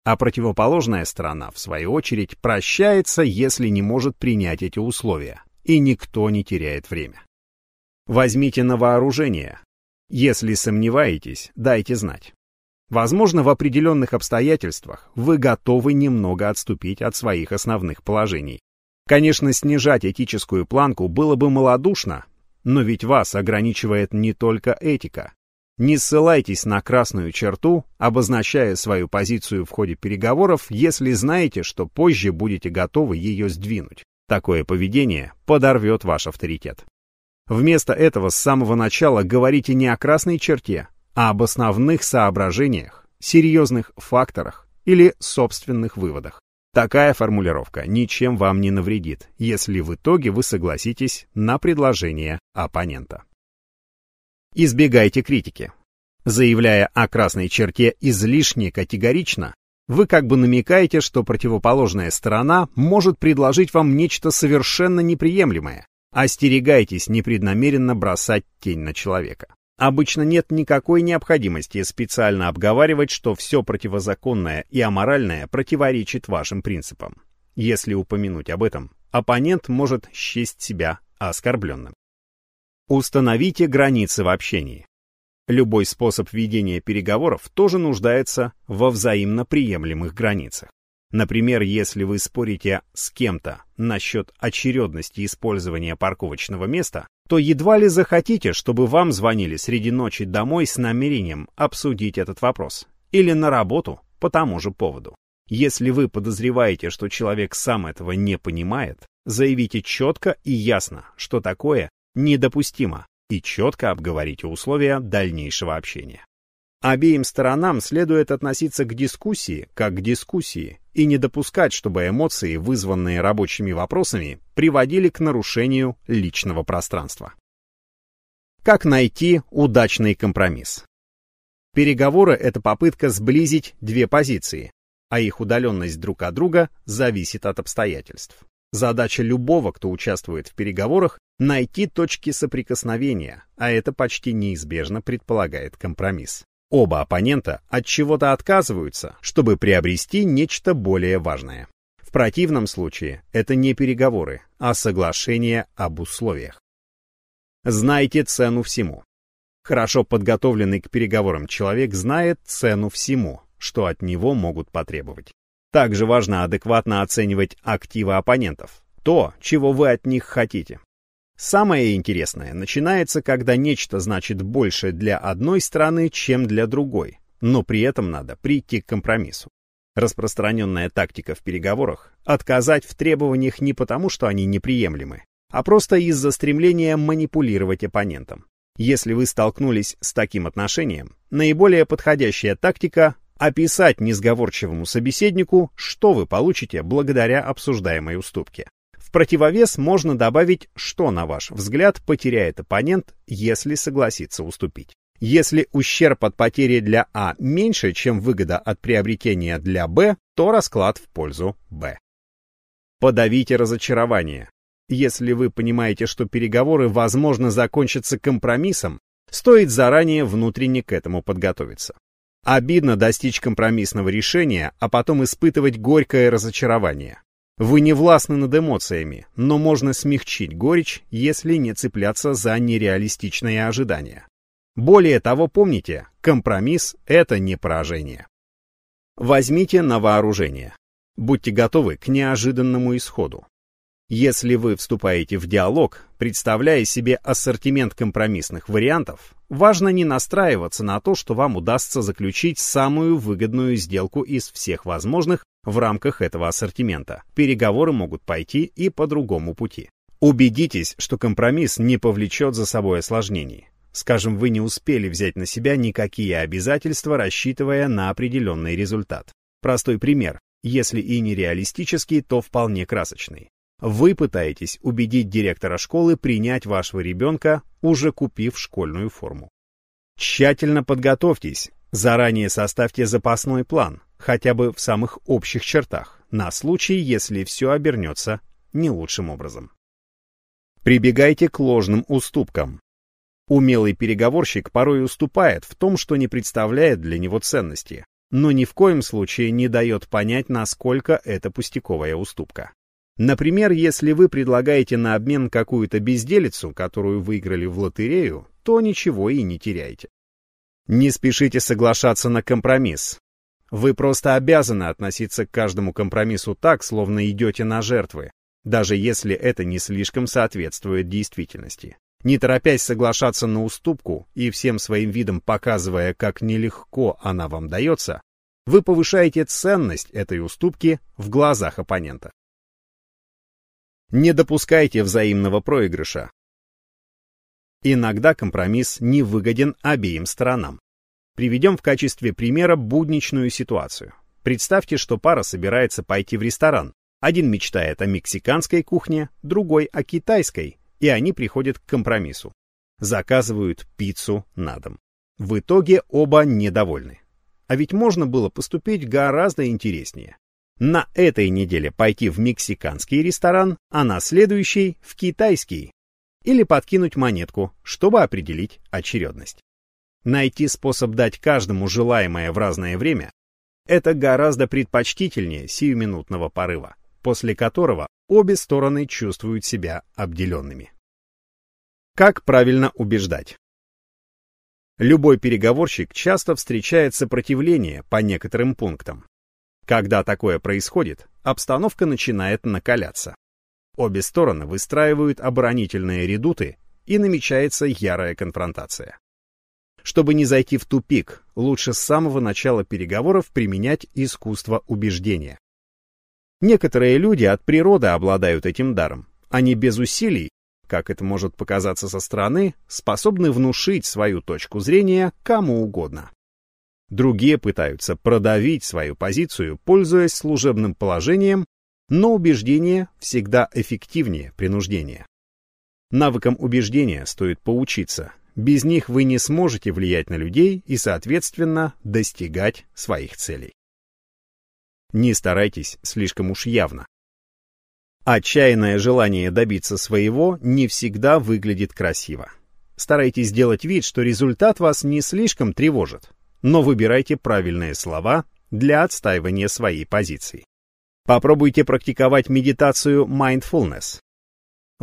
А противоположная сторона, в свою очередь, прощается, если не может принять эти условия. И никто не теряет время. Возьмите на вооружение. Если сомневаетесь, дайте знать. Возможно, в определенных обстоятельствах вы готовы немного отступить от своих основных положений. Конечно, снижать этическую планку было бы малодушно, но ведь вас ограничивает не только этика. Не ссылайтесь на красную черту, обозначая свою позицию в ходе переговоров, если знаете, что позже будете готовы ее сдвинуть. Такое поведение подорвет ваш авторитет. Вместо этого с самого начала говорите не о красной черте, а об основных соображениях, серьезных факторах или собственных выводах. Такая формулировка ничем вам не навредит, если в итоге вы согласитесь на предложение оппонента. Избегайте критики. Заявляя о красной черте излишне категорично, вы как бы намекаете, что противоположная сторона может предложить вам нечто совершенно неприемлемое. Остерегайтесь непреднамеренно бросать тень на человека. Обычно нет никакой необходимости специально обговаривать, что все противозаконное и аморальное противоречит вашим принципам. Если упомянуть об этом, оппонент может счесть себя оскорбленным. Установите границы в общении. Любой способ ведения переговоров тоже нуждается во взаимно приемлемых границах. Например, если вы спорите с кем-то насчет очередности использования парковочного места, то едва ли захотите, чтобы вам звонили среди ночи домой с намерением обсудить этот вопрос или на работу по тому же поводу. Если вы подозреваете, что человек сам этого не понимает, заявите четко и ясно, что такое недопустимо и четко обговорите условия дальнейшего общения. Обеим сторонам следует относиться к дискуссии как к дискуссии и не допускать, чтобы эмоции, вызванные рабочими вопросами, приводили к нарушению личного пространства. Как найти удачный компромисс? Переговоры — это попытка сблизить две позиции, а их удаленность друг от друга зависит от обстоятельств. Задача любого, кто участвует в переговорах, найти точки соприкосновения, а это почти неизбежно предполагает компромисс. Оба оппонента от чего-то отказываются, чтобы приобрести нечто более важное. В противном случае это не переговоры, а соглашение об условиях. Знайте цену всему. Хорошо подготовленный к переговорам человек знает цену всему, что от него могут потребовать. Также важно адекватно оценивать активы оппонентов, то, чего вы от них хотите. Самое интересное начинается, когда нечто значит больше для одной страны, чем для другой, но при этом надо прийти к компромиссу. Распространенная тактика в переговорах – отказать в требованиях не потому, что они неприемлемы, а просто из-за стремления манипулировать оппонентом. Если вы столкнулись с таким отношением, наиболее подходящая тактика – описать несговорчивому собеседнику, что вы получите благодаря обсуждаемой уступке противовес можно добавить, что, на ваш взгляд, потеряет оппонент, если согласится уступить. Если ущерб от потери для А меньше, чем выгода от приобретения для Б, то расклад в пользу Б. Подавите разочарование. Если вы понимаете, что переговоры, возможно, закончатся компромиссом, стоит заранее внутренне к этому подготовиться. Обидно достичь компромиссного решения, а потом испытывать горькое разочарование. Вы не властны над эмоциями, но можно смягчить горечь, если не цепляться за нереалистичные ожидания. Более того, помните, компромисс – это не поражение. Возьмите на вооружение. Будьте готовы к неожиданному исходу. Если вы вступаете в диалог, представляя себе ассортимент компромиссных вариантов, важно не настраиваться на то, что вам удастся заключить самую выгодную сделку из всех возможных в рамках этого ассортимента. Переговоры могут пойти и по другому пути. Убедитесь, что компромисс не повлечет за собой осложнений. Скажем, вы не успели взять на себя никакие обязательства, рассчитывая на определенный результат. Простой пример, если и не реалистический, то вполне красочный. Вы пытаетесь убедить директора школы принять вашего ребенка, уже купив школьную форму. Тщательно подготовьтесь, заранее составьте запасной план, хотя бы в самых общих чертах, на случай, если все обернется не лучшим образом. Прибегайте к ложным уступкам. Умелый переговорщик порой уступает в том, что не представляет для него ценности, но ни в коем случае не дает понять, насколько это пустяковая уступка. Например, если вы предлагаете на обмен какую-то безделицу, которую выиграли в лотерею, то ничего и не теряете. Не спешите соглашаться на компромисс. Вы просто обязаны относиться к каждому компромиссу так, словно идете на жертвы, даже если это не слишком соответствует действительности. Не торопясь соглашаться на уступку и всем своим видом показывая, как нелегко она вам дается, вы повышаете ценность этой уступки в глазах оппонента. Не допускайте взаимного проигрыша. Иногда компромисс не выгоден обеим сторонам. Приведем в качестве примера будничную ситуацию. Представьте, что пара собирается пойти в ресторан. Один мечтает о мексиканской кухне, другой о китайской, и они приходят к компромиссу. Заказывают пиццу на дом. В итоге оба недовольны. А ведь можно было поступить гораздо интереснее. На этой неделе пойти в мексиканский ресторан, а на следующий — в китайский. Или подкинуть монетку, чтобы определить очередность. Найти способ дать каждому желаемое в разное время – это гораздо предпочтительнее сиюминутного порыва, после которого обе стороны чувствуют себя обделенными. Как правильно убеждать? Любой переговорщик часто встречает сопротивление по некоторым пунктам. Когда такое происходит, обстановка начинает накаляться. Обе стороны выстраивают оборонительные редуты, и намечается ярая конфронтация. Чтобы не зайти в тупик, лучше с самого начала переговоров применять искусство убеждения. Некоторые люди от природы обладают этим даром. Они без усилий, как это может показаться со стороны, способны внушить свою точку зрения кому угодно. Другие пытаются продавить свою позицию, пользуясь служебным положением, но убеждение всегда эффективнее принуждения. Навыкам убеждения стоит поучиться, без них вы не сможете влиять на людей и, соответственно, достигать своих целей. Не старайтесь слишком уж явно. Отчаянное желание добиться своего не всегда выглядит красиво. Старайтесь сделать вид, что результат вас не слишком тревожит, но выбирайте правильные слова для отстаивания своей позиции. Попробуйте практиковать медитацию mindfulness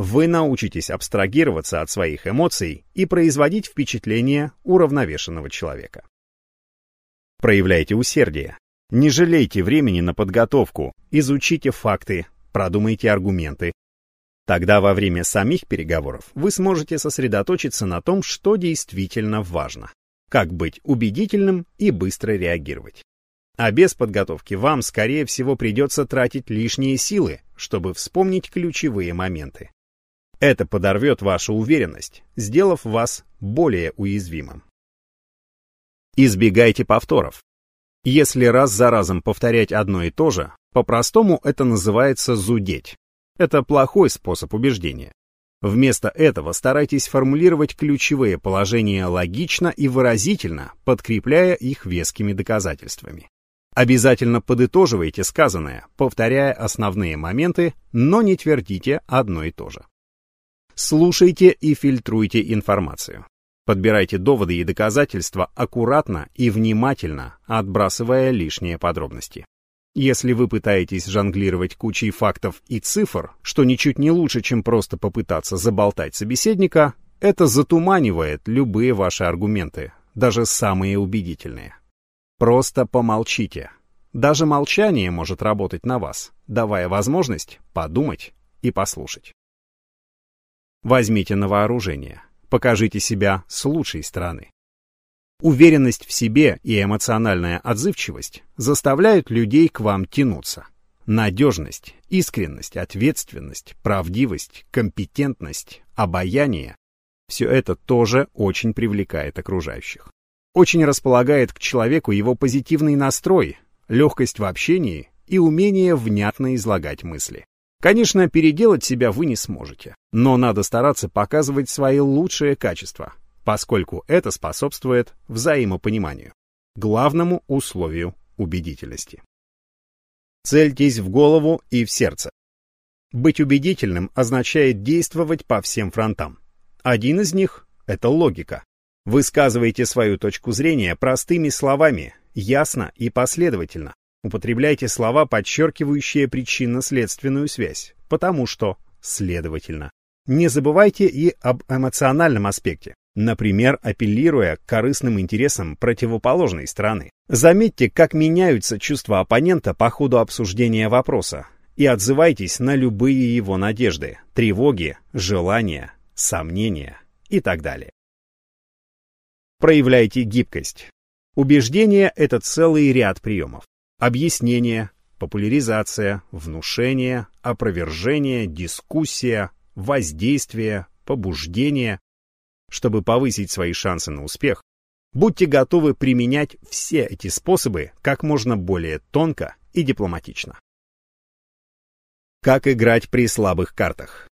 вы научитесь абстрагироваться от своих эмоций и производить впечатление уравновешенного человека. Проявляйте усердие. Не жалейте времени на подготовку, изучите факты, продумайте аргументы. Тогда во время самих переговоров вы сможете сосредоточиться на том, что действительно важно, как быть убедительным и быстро реагировать. А без подготовки вам, скорее всего, придется тратить лишние силы, чтобы вспомнить ключевые моменты. Это подорвет вашу уверенность, сделав вас более уязвимым. Избегайте повторов. Если раз за разом повторять одно и то же, по-простому это называется зудеть. Это плохой способ убеждения. Вместо этого старайтесь формулировать ключевые положения логично и выразительно, подкрепляя их вескими доказательствами. Обязательно подытоживайте сказанное, повторяя основные моменты, но не твердите одно и то же. Слушайте и фильтруйте информацию. Подбирайте доводы и доказательства аккуратно и внимательно, отбрасывая лишние подробности. Если вы пытаетесь жонглировать кучей фактов и цифр, что ничуть не лучше, чем просто попытаться заболтать собеседника, это затуманивает любые ваши аргументы, даже самые убедительные. Просто помолчите. Даже молчание может работать на вас, давая возможность подумать и послушать. Возьмите на вооружение. Покажите себя с лучшей стороны. Уверенность в себе и эмоциональная отзывчивость заставляют людей к вам тянуться. Надежность, искренность, ответственность, правдивость, компетентность, обаяние – все это тоже очень привлекает окружающих. Очень располагает к человеку его позитивный настрой, легкость в общении и умение внятно излагать мысли. Конечно, переделать себя вы не сможете, но надо стараться показывать свои лучшие качества, поскольку это способствует взаимопониманию, главному условию убедительности. Цельтесь в голову и в сердце. Быть убедительным означает действовать по всем фронтам. Один из них — это логика. Высказывайте свою точку зрения простыми словами, ясно и последовательно, Употребляйте слова, подчеркивающие причинно-следственную связь, потому что, следовательно. Не забывайте и об эмоциональном аспекте, например, апеллируя к корыстным интересам противоположной стороны. Заметьте, как меняются чувства оппонента по ходу обсуждения вопроса и отзывайтесь на любые его надежды, тревоги, желания, сомнения и так далее. Проявляйте гибкость. Убеждение – это целый ряд приемов. Объяснение, популяризация, внушение, опровержение, дискуссия, воздействие, побуждение. Чтобы повысить свои шансы на успех, будьте готовы применять все эти способы как можно более тонко и дипломатично. Как играть при слабых картах?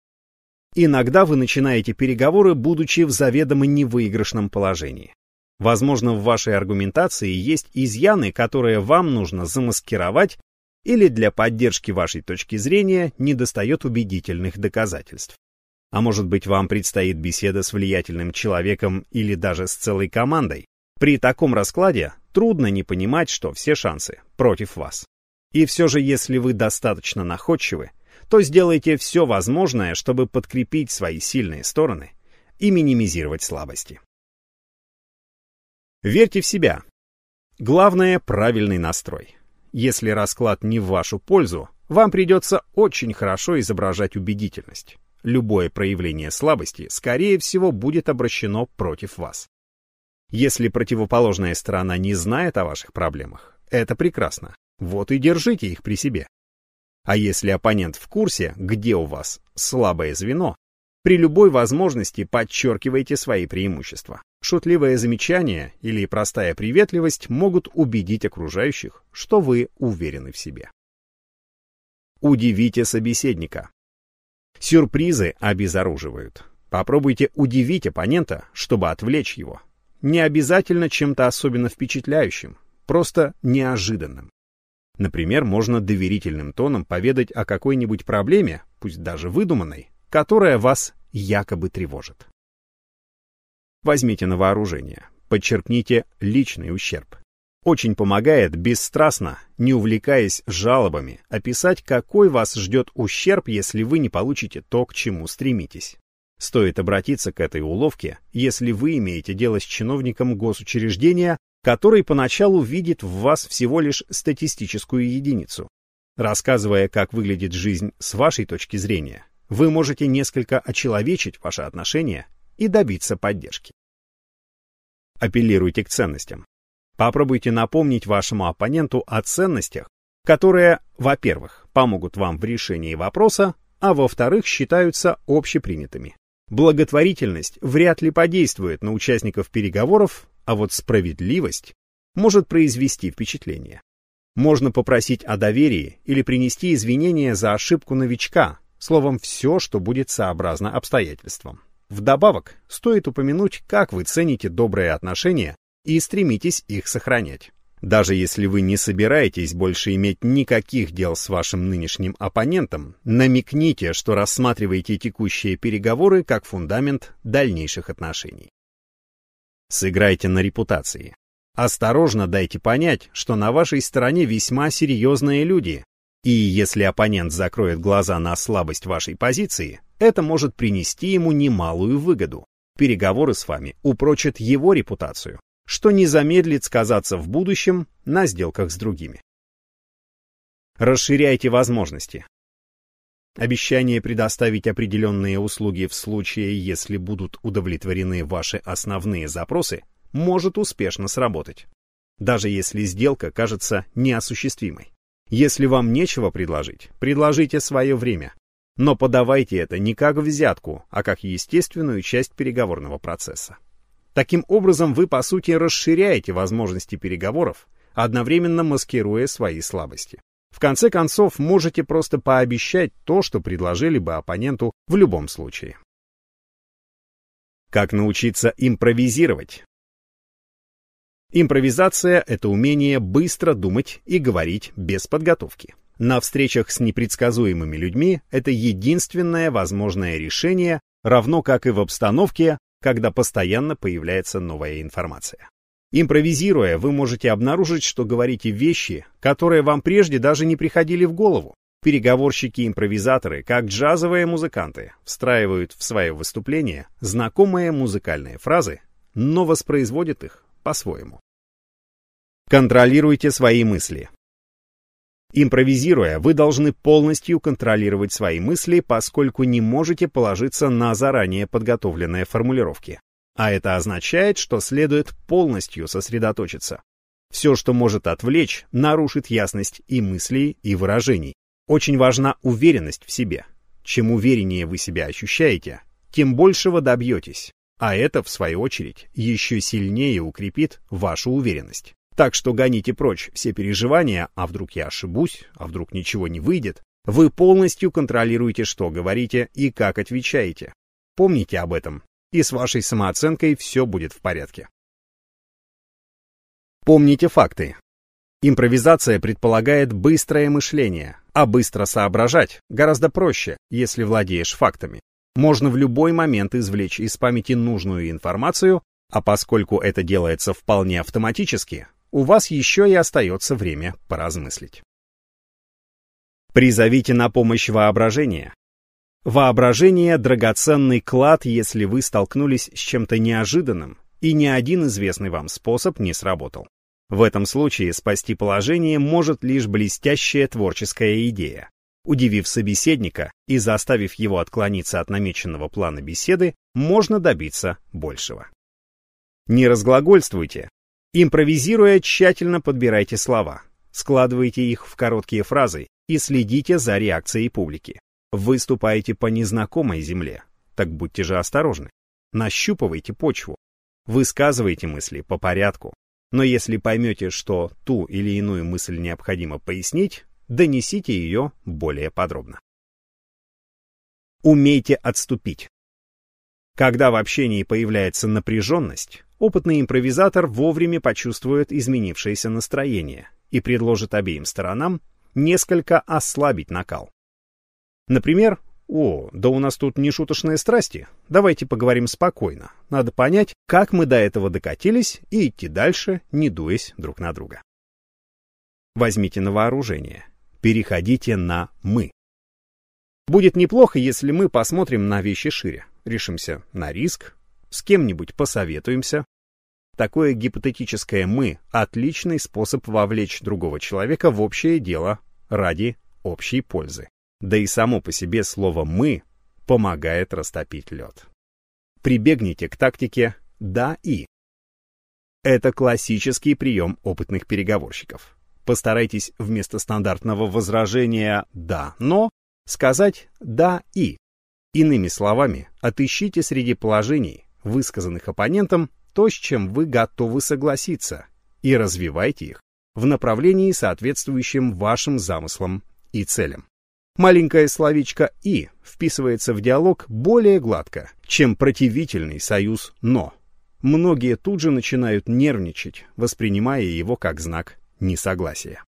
Иногда вы начинаете переговоры, будучи в заведомо невыигрышном положении. Возможно, в вашей аргументации есть изъяны, которые вам нужно замаскировать или для поддержки вашей точки зрения недостает убедительных доказательств. А может быть, вам предстоит беседа с влиятельным человеком или даже с целой командой. При таком раскладе трудно не понимать, что все шансы против вас. И все же, если вы достаточно находчивы, то сделайте все возможное, чтобы подкрепить свои сильные стороны и минимизировать слабости. Верьте в себя. Главное – правильный настрой. Если расклад не в вашу пользу, вам придется очень хорошо изображать убедительность. Любое проявление слабости, скорее всего, будет обращено против вас. Если противоположная сторона не знает о ваших проблемах, это прекрасно. Вот и держите их при себе. А если оппонент в курсе, где у вас слабое звено, при любой возможности подчеркивайте свои преимущества. Шутливое замечание или простая приветливость могут убедить окружающих, что вы уверены в себе. Удивите собеседника. Сюрпризы обезоруживают. Попробуйте удивить оппонента, чтобы отвлечь его. Не обязательно чем-то особенно впечатляющим, просто неожиданным. Например, можно доверительным тоном поведать о какой-нибудь проблеме, пусть даже выдуманной, которая вас якобы тревожит. Возьмите на вооружение, подчеркните личный ущерб. Очень помогает бесстрастно, не увлекаясь жалобами, описать, какой вас ждет ущерб, если вы не получите то, к чему стремитесь. Стоит обратиться к этой уловке, если вы имеете дело с чиновником госучреждения, который поначалу видит в вас всего лишь статистическую единицу. Рассказывая, как выглядит жизнь с вашей точки зрения, вы можете несколько очеловечить ваши отношения и добиться поддержки. Апеллируйте к ценностям. Попробуйте напомнить вашему оппоненту о ценностях, которые, во-первых, помогут вам в решении вопроса, а во-вторых, считаются общепринятыми. Благотворительность вряд ли подействует на участников переговоров, а вот справедливость может произвести впечатление. Можно попросить о доверии или принести извинения за ошибку новичка, Словом, все, что будет сообразно обстоятельствам. Вдобавок, стоит упомянуть, как вы цените добрые отношения и стремитесь их сохранять. Даже если вы не собираетесь больше иметь никаких дел с вашим нынешним оппонентом, намекните, что рассматриваете текущие переговоры как фундамент дальнейших отношений. Сыграйте на репутации. Осторожно дайте понять, что на вашей стороне весьма серьезные люди, и если оппонент закроет глаза на слабость вашей позиции, это может принести ему немалую выгоду. Переговоры с вами упрочат его репутацию, что не замедлит сказаться в будущем на сделках с другими. Расширяйте возможности. Обещание предоставить определенные услуги в случае, если будут удовлетворены ваши основные запросы, может успешно сработать, даже если сделка кажется неосуществимой. Если вам нечего предложить, предложите свое время. Но подавайте это не как взятку, а как естественную часть переговорного процесса. Таким образом, вы, по сути, расширяете возможности переговоров, одновременно маскируя свои слабости. В конце концов, можете просто пообещать то, что предложили бы оппоненту в любом случае. Как научиться импровизировать? Импровизация — это умение быстро думать и говорить без подготовки. На встречах с непредсказуемыми людьми это единственное возможное решение, равно как и в обстановке, когда постоянно появляется новая информация. Импровизируя, вы можете обнаружить, что говорите вещи, которые вам прежде даже не приходили в голову. Переговорщики-импровизаторы, как джазовые музыканты, встраивают в свое выступление знакомые музыкальные фразы, но воспроизводят их по-своему. Контролируйте свои мысли. Импровизируя, вы должны полностью контролировать свои мысли, поскольку не можете положиться на заранее подготовленные формулировки. А это означает, что следует полностью сосредоточиться. Все, что может отвлечь, нарушит ясность и мыслей, и выражений. Очень важна уверенность в себе. Чем увереннее вы себя ощущаете, тем большего добьетесь. А это, в свою очередь, еще сильнее укрепит вашу уверенность. Так что гоните прочь все переживания, а вдруг я ошибусь, а вдруг ничего не выйдет. Вы полностью контролируете, что говорите и как отвечаете. Помните об этом, и с вашей самооценкой все будет в порядке. Помните факты. Импровизация предполагает быстрое мышление, а быстро соображать гораздо проще, если владеешь фактами. Можно в любой момент извлечь из памяти нужную информацию, а поскольку это делается вполне автоматически, у вас еще и остается время поразмыслить. Призовите на помощь воображение. Воображение – драгоценный клад, если вы столкнулись с чем-то неожиданным, и ни один известный вам способ не сработал. В этом случае спасти положение может лишь блестящая творческая идея. Удивив собеседника и заставив его отклониться от намеченного плана беседы, можно добиться большего. Не разглагольствуйте, Импровизируя, тщательно подбирайте слова. Складывайте их в короткие фразы и следите за реакцией публики. Выступаете по незнакомой земле, так будьте же осторожны. Нащупывайте почву. Высказывайте мысли по порядку. Но если поймете, что ту или иную мысль необходимо пояснить, донесите ее более подробно. Умейте отступить. Когда в общении появляется напряженность, опытный импровизатор вовремя почувствует изменившееся настроение и предложит обеим сторонам несколько ослабить накал. Например, «О, да у нас тут нешуточные страсти. Давайте поговорим спокойно. Надо понять, как мы до этого докатились и идти дальше, не дуясь друг на друга». Возьмите на вооружение. Переходите на «мы». Будет неплохо, если мы посмотрим на вещи шире решимся на риск, с кем-нибудь посоветуемся. Такое гипотетическое «мы» — отличный способ вовлечь другого человека в общее дело ради общей пользы. Да и само по себе слово «мы» помогает растопить лед. Прибегните к тактике «да и». Это классический прием опытных переговорщиков. Постарайтесь вместо стандартного возражения «да, но» сказать «да и», Иными словами, отыщите среди положений, высказанных оппонентом, то, с чем вы готовы согласиться, и развивайте их в направлении, соответствующем вашим замыслам и целям. Маленькое словечко «и» вписывается в диалог более гладко, чем противительный союз «но». Многие тут же начинают нервничать, воспринимая его как знак несогласия.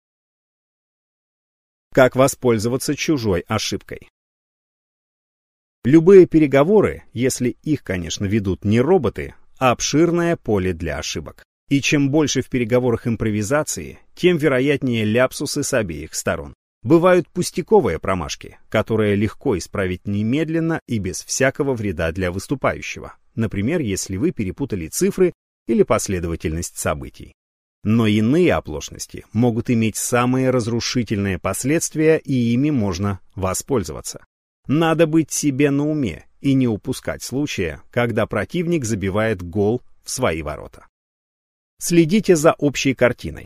Как воспользоваться чужой ошибкой? Любые переговоры, если их, конечно, ведут не роботы, а обширное поле для ошибок. И чем больше в переговорах импровизации, тем вероятнее ляпсусы с обеих сторон. Бывают пустяковые промашки, которые легко исправить немедленно и без всякого вреда для выступающего. Например, если вы перепутали цифры или последовательность событий. Но иные оплошности могут иметь самые разрушительные последствия, и ими можно воспользоваться. Надо быть себе на уме и не упускать случая, когда противник забивает гол в свои ворота. Следите за общей картиной.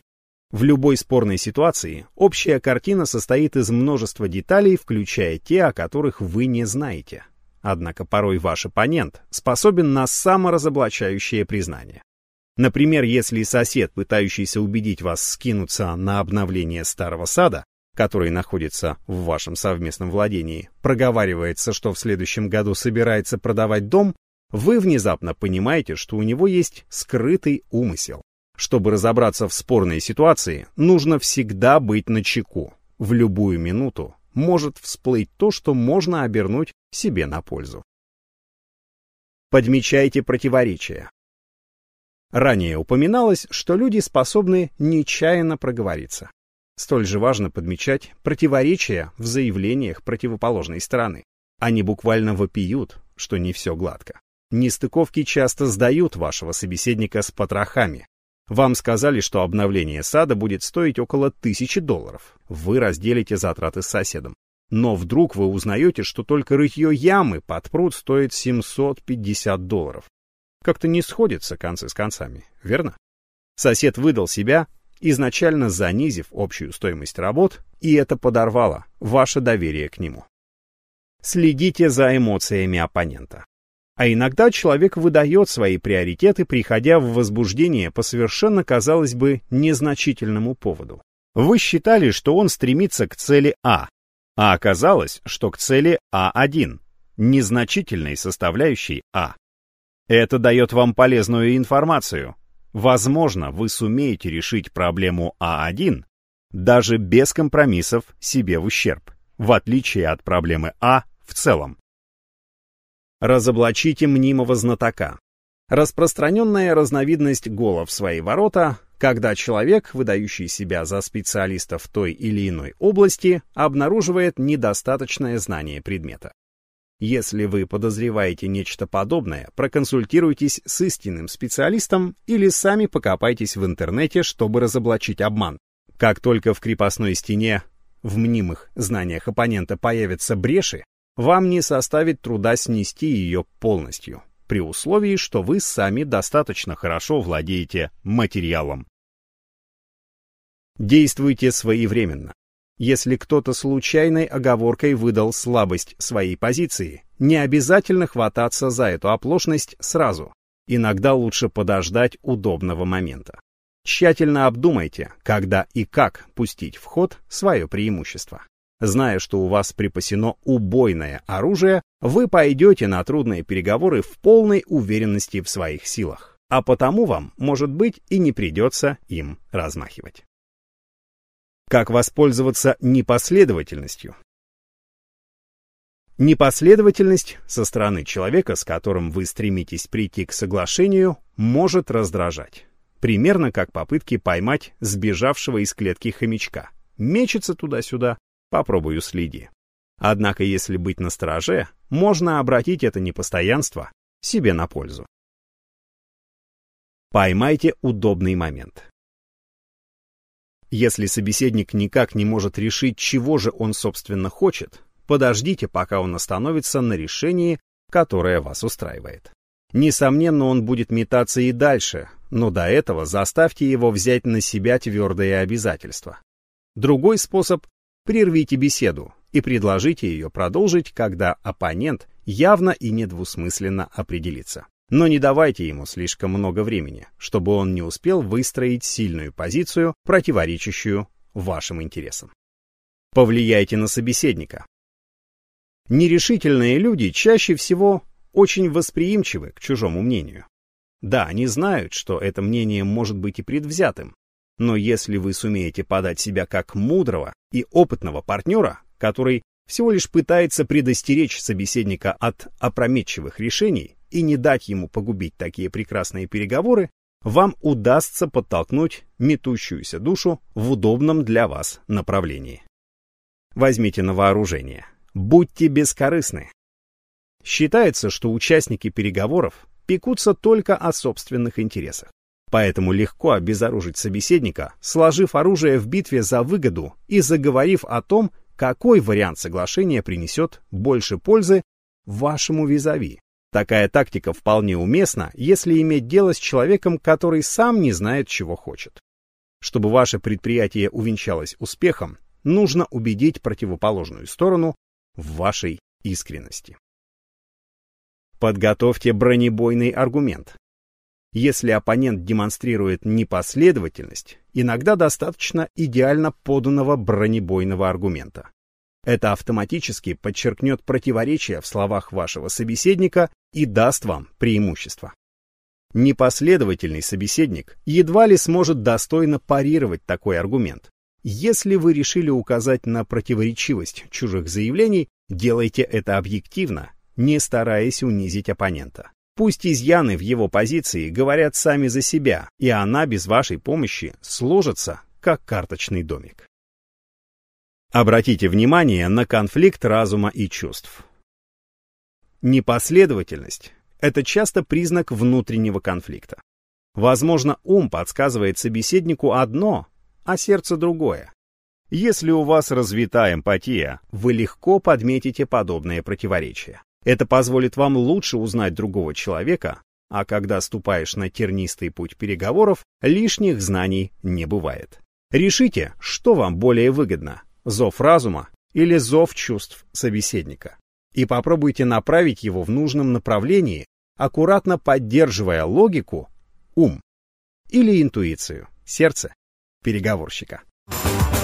В любой спорной ситуации общая картина состоит из множества деталей, включая те, о которых вы не знаете. Однако порой ваш оппонент способен на саморазоблачающее признание. Например, если сосед, пытающийся убедить вас скинуться на обновление старого сада, который находится в вашем совместном владении, проговаривается, что в следующем году собирается продавать дом, вы внезапно понимаете, что у него есть скрытый умысел. Чтобы разобраться в спорной ситуации, нужно всегда быть начеку. В любую минуту может всплыть то, что можно обернуть себе на пользу. Подмечайте противоречия. Ранее упоминалось, что люди способны нечаянно проговориться. Столь же важно подмечать противоречия в заявлениях противоположной стороны. Они буквально вопиют, что не все гладко. Нестыковки часто сдают вашего собеседника с потрохами. Вам сказали, что обновление сада будет стоить около тысячи долларов. Вы разделите затраты с соседом. Но вдруг вы узнаете, что только рытье ямы под пруд стоит 750 долларов. Как-то не сходится концы с концами, верно? Сосед выдал себя, изначально занизив общую стоимость работ, и это подорвало ваше доверие к нему. Следите за эмоциями оппонента. А иногда человек выдает свои приоритеты, приходя в возбуждение по совершенно, казалось бы, незначительному поводу. Вы считали, что он стремится к цели А, а оказалось, что к цели А1, незначительной составляющей А. Это дает вам полезную информацию, Возможно, вы сумеете решить проблему А1 даже без компромиссов себе в ущерб, в отличие от проблемы А в целом. Разоблачите мнимого знатока. Распространенная разновидность гола в свои ворота, когда человек, выдающий себя за специалиста в той или иной области, обнаруживает недостаточное знание предмета. Если вы подозреваете нечто подобное, проконсультируйтесь с истинным специалистом или сами покопайтесь в интернете, чтобы разоблачить обман. Как только в крепостной стене в мнимых знаниях оппонента появятся бреши, вам не составит труда снести ее полностью, при условии, что вы сами достаточно хорошо владеете материалом. Действуйте своевременно если кто-то случайной оговоркой выдал слабость своей позиции. Не обязательно хвататься за эту оплошность сразу. Иногда лучше подождать удобного момента. Тщательно обдумайте, когда и как пустить в ход свое преимущество. Зная, что у вас припасено убойное оружие, вы пойдете на трудные переговоры в полной уверенности в своих силах. А потому вам, может быть, и не придется им размахивать. Как воспользоваться непоследовательностью? Непоследовательность со стороны человека, с которым вы стремитесь прийти к соглашению, может раздражать. Примерно как попытки поймать сбежавшего из клетки хомячка. Мечется туда-сюда, попробую следи. Однако, если быть настороже, можно обратить это непостоянство себе на пользу. Поймайте удобный момент. Если собеседник никак не может решить, чего же он, собственно, хочет, подождите, пока он остановится на решении, которое вас устраивает. Несомненно, он будет метаться и дальше, но до этого заставьте его взять на себя твердые обязательства. Другой способ – прервите беседу и предложите ее продолжить, когда оппонент явно и недвусмысленно определится. Но не давайте ему слишком много времени, чтобы он не успел выстроить сильную позицию, противоречащую вашим интересам. Повлияйте на собеседника. Нерешительные люди чаще всего очень восприимчивы к чужому мнению. Да, они знают, что это мнение может быть и предвзятым, но если вы сумеете подать себя как мудрого и опытного партнера, который всего лишь пытается предостеречь собеседника от опрометчивых решений и не дать ему погубить такие прекрасные переговоры, вам удастся подтолкнуть метущуюся душу в удобном для вас направлении. Возьмите на вооружение. Будьте бескорыстны. Считается, что участники переговоров пекутся только о собственных интересах. Поэтому легко обезоружить собеседника, сложив оружие в битве за выгоду и заговорив о том, какой вариант соглашения принесет больше пользы вашему визави. Такая тактика вполне уместна, если иметь дело с человеком, который сам не знает, чего хочет. Чтобы ваше предприятие увенчалось успехом, нужно убедить противоположную сторону в вашей искренности. Подготовьте бронебойный аргумент. Если оппонент демонстрирует непоследовательность, иногда достаточно идеально поданного бронебойного аргумента. Это автоматически подчеркнет противоречие в словах вашего собеседника и даст вам преимущество. Непоследовательный собеседник едва ли сможет достойно парировать такой аргумент. Если вы решили указать на противоречивость чужих заявлений, делайте это объективно, не стараясь унизить оппонента. Пусть изъяны в его позиции говорят сами за себя, и она без вашей помощи сложится, как карточный домик. Обратите внимание на конфликт разума и чувств. Непоследовательность – это часто признак внутреннего конфликта. Возможно, ум подсказывает собеседнику одно, а сердце другое. Если у вас развита эмпатия, вы легко подметите подобные противоречия. Это позволит вам лучше узнать другого человека, а когда ступаешь на тернистый путь переговоров, лишних знаний не бывает. Решите, что вам более выгодно – зов разума или зов чувств собеседника. И попробуйте направить его в нужном направлении, аккуратно поддерживая логику – ум или интуицию – сердце переговорщика. Thank you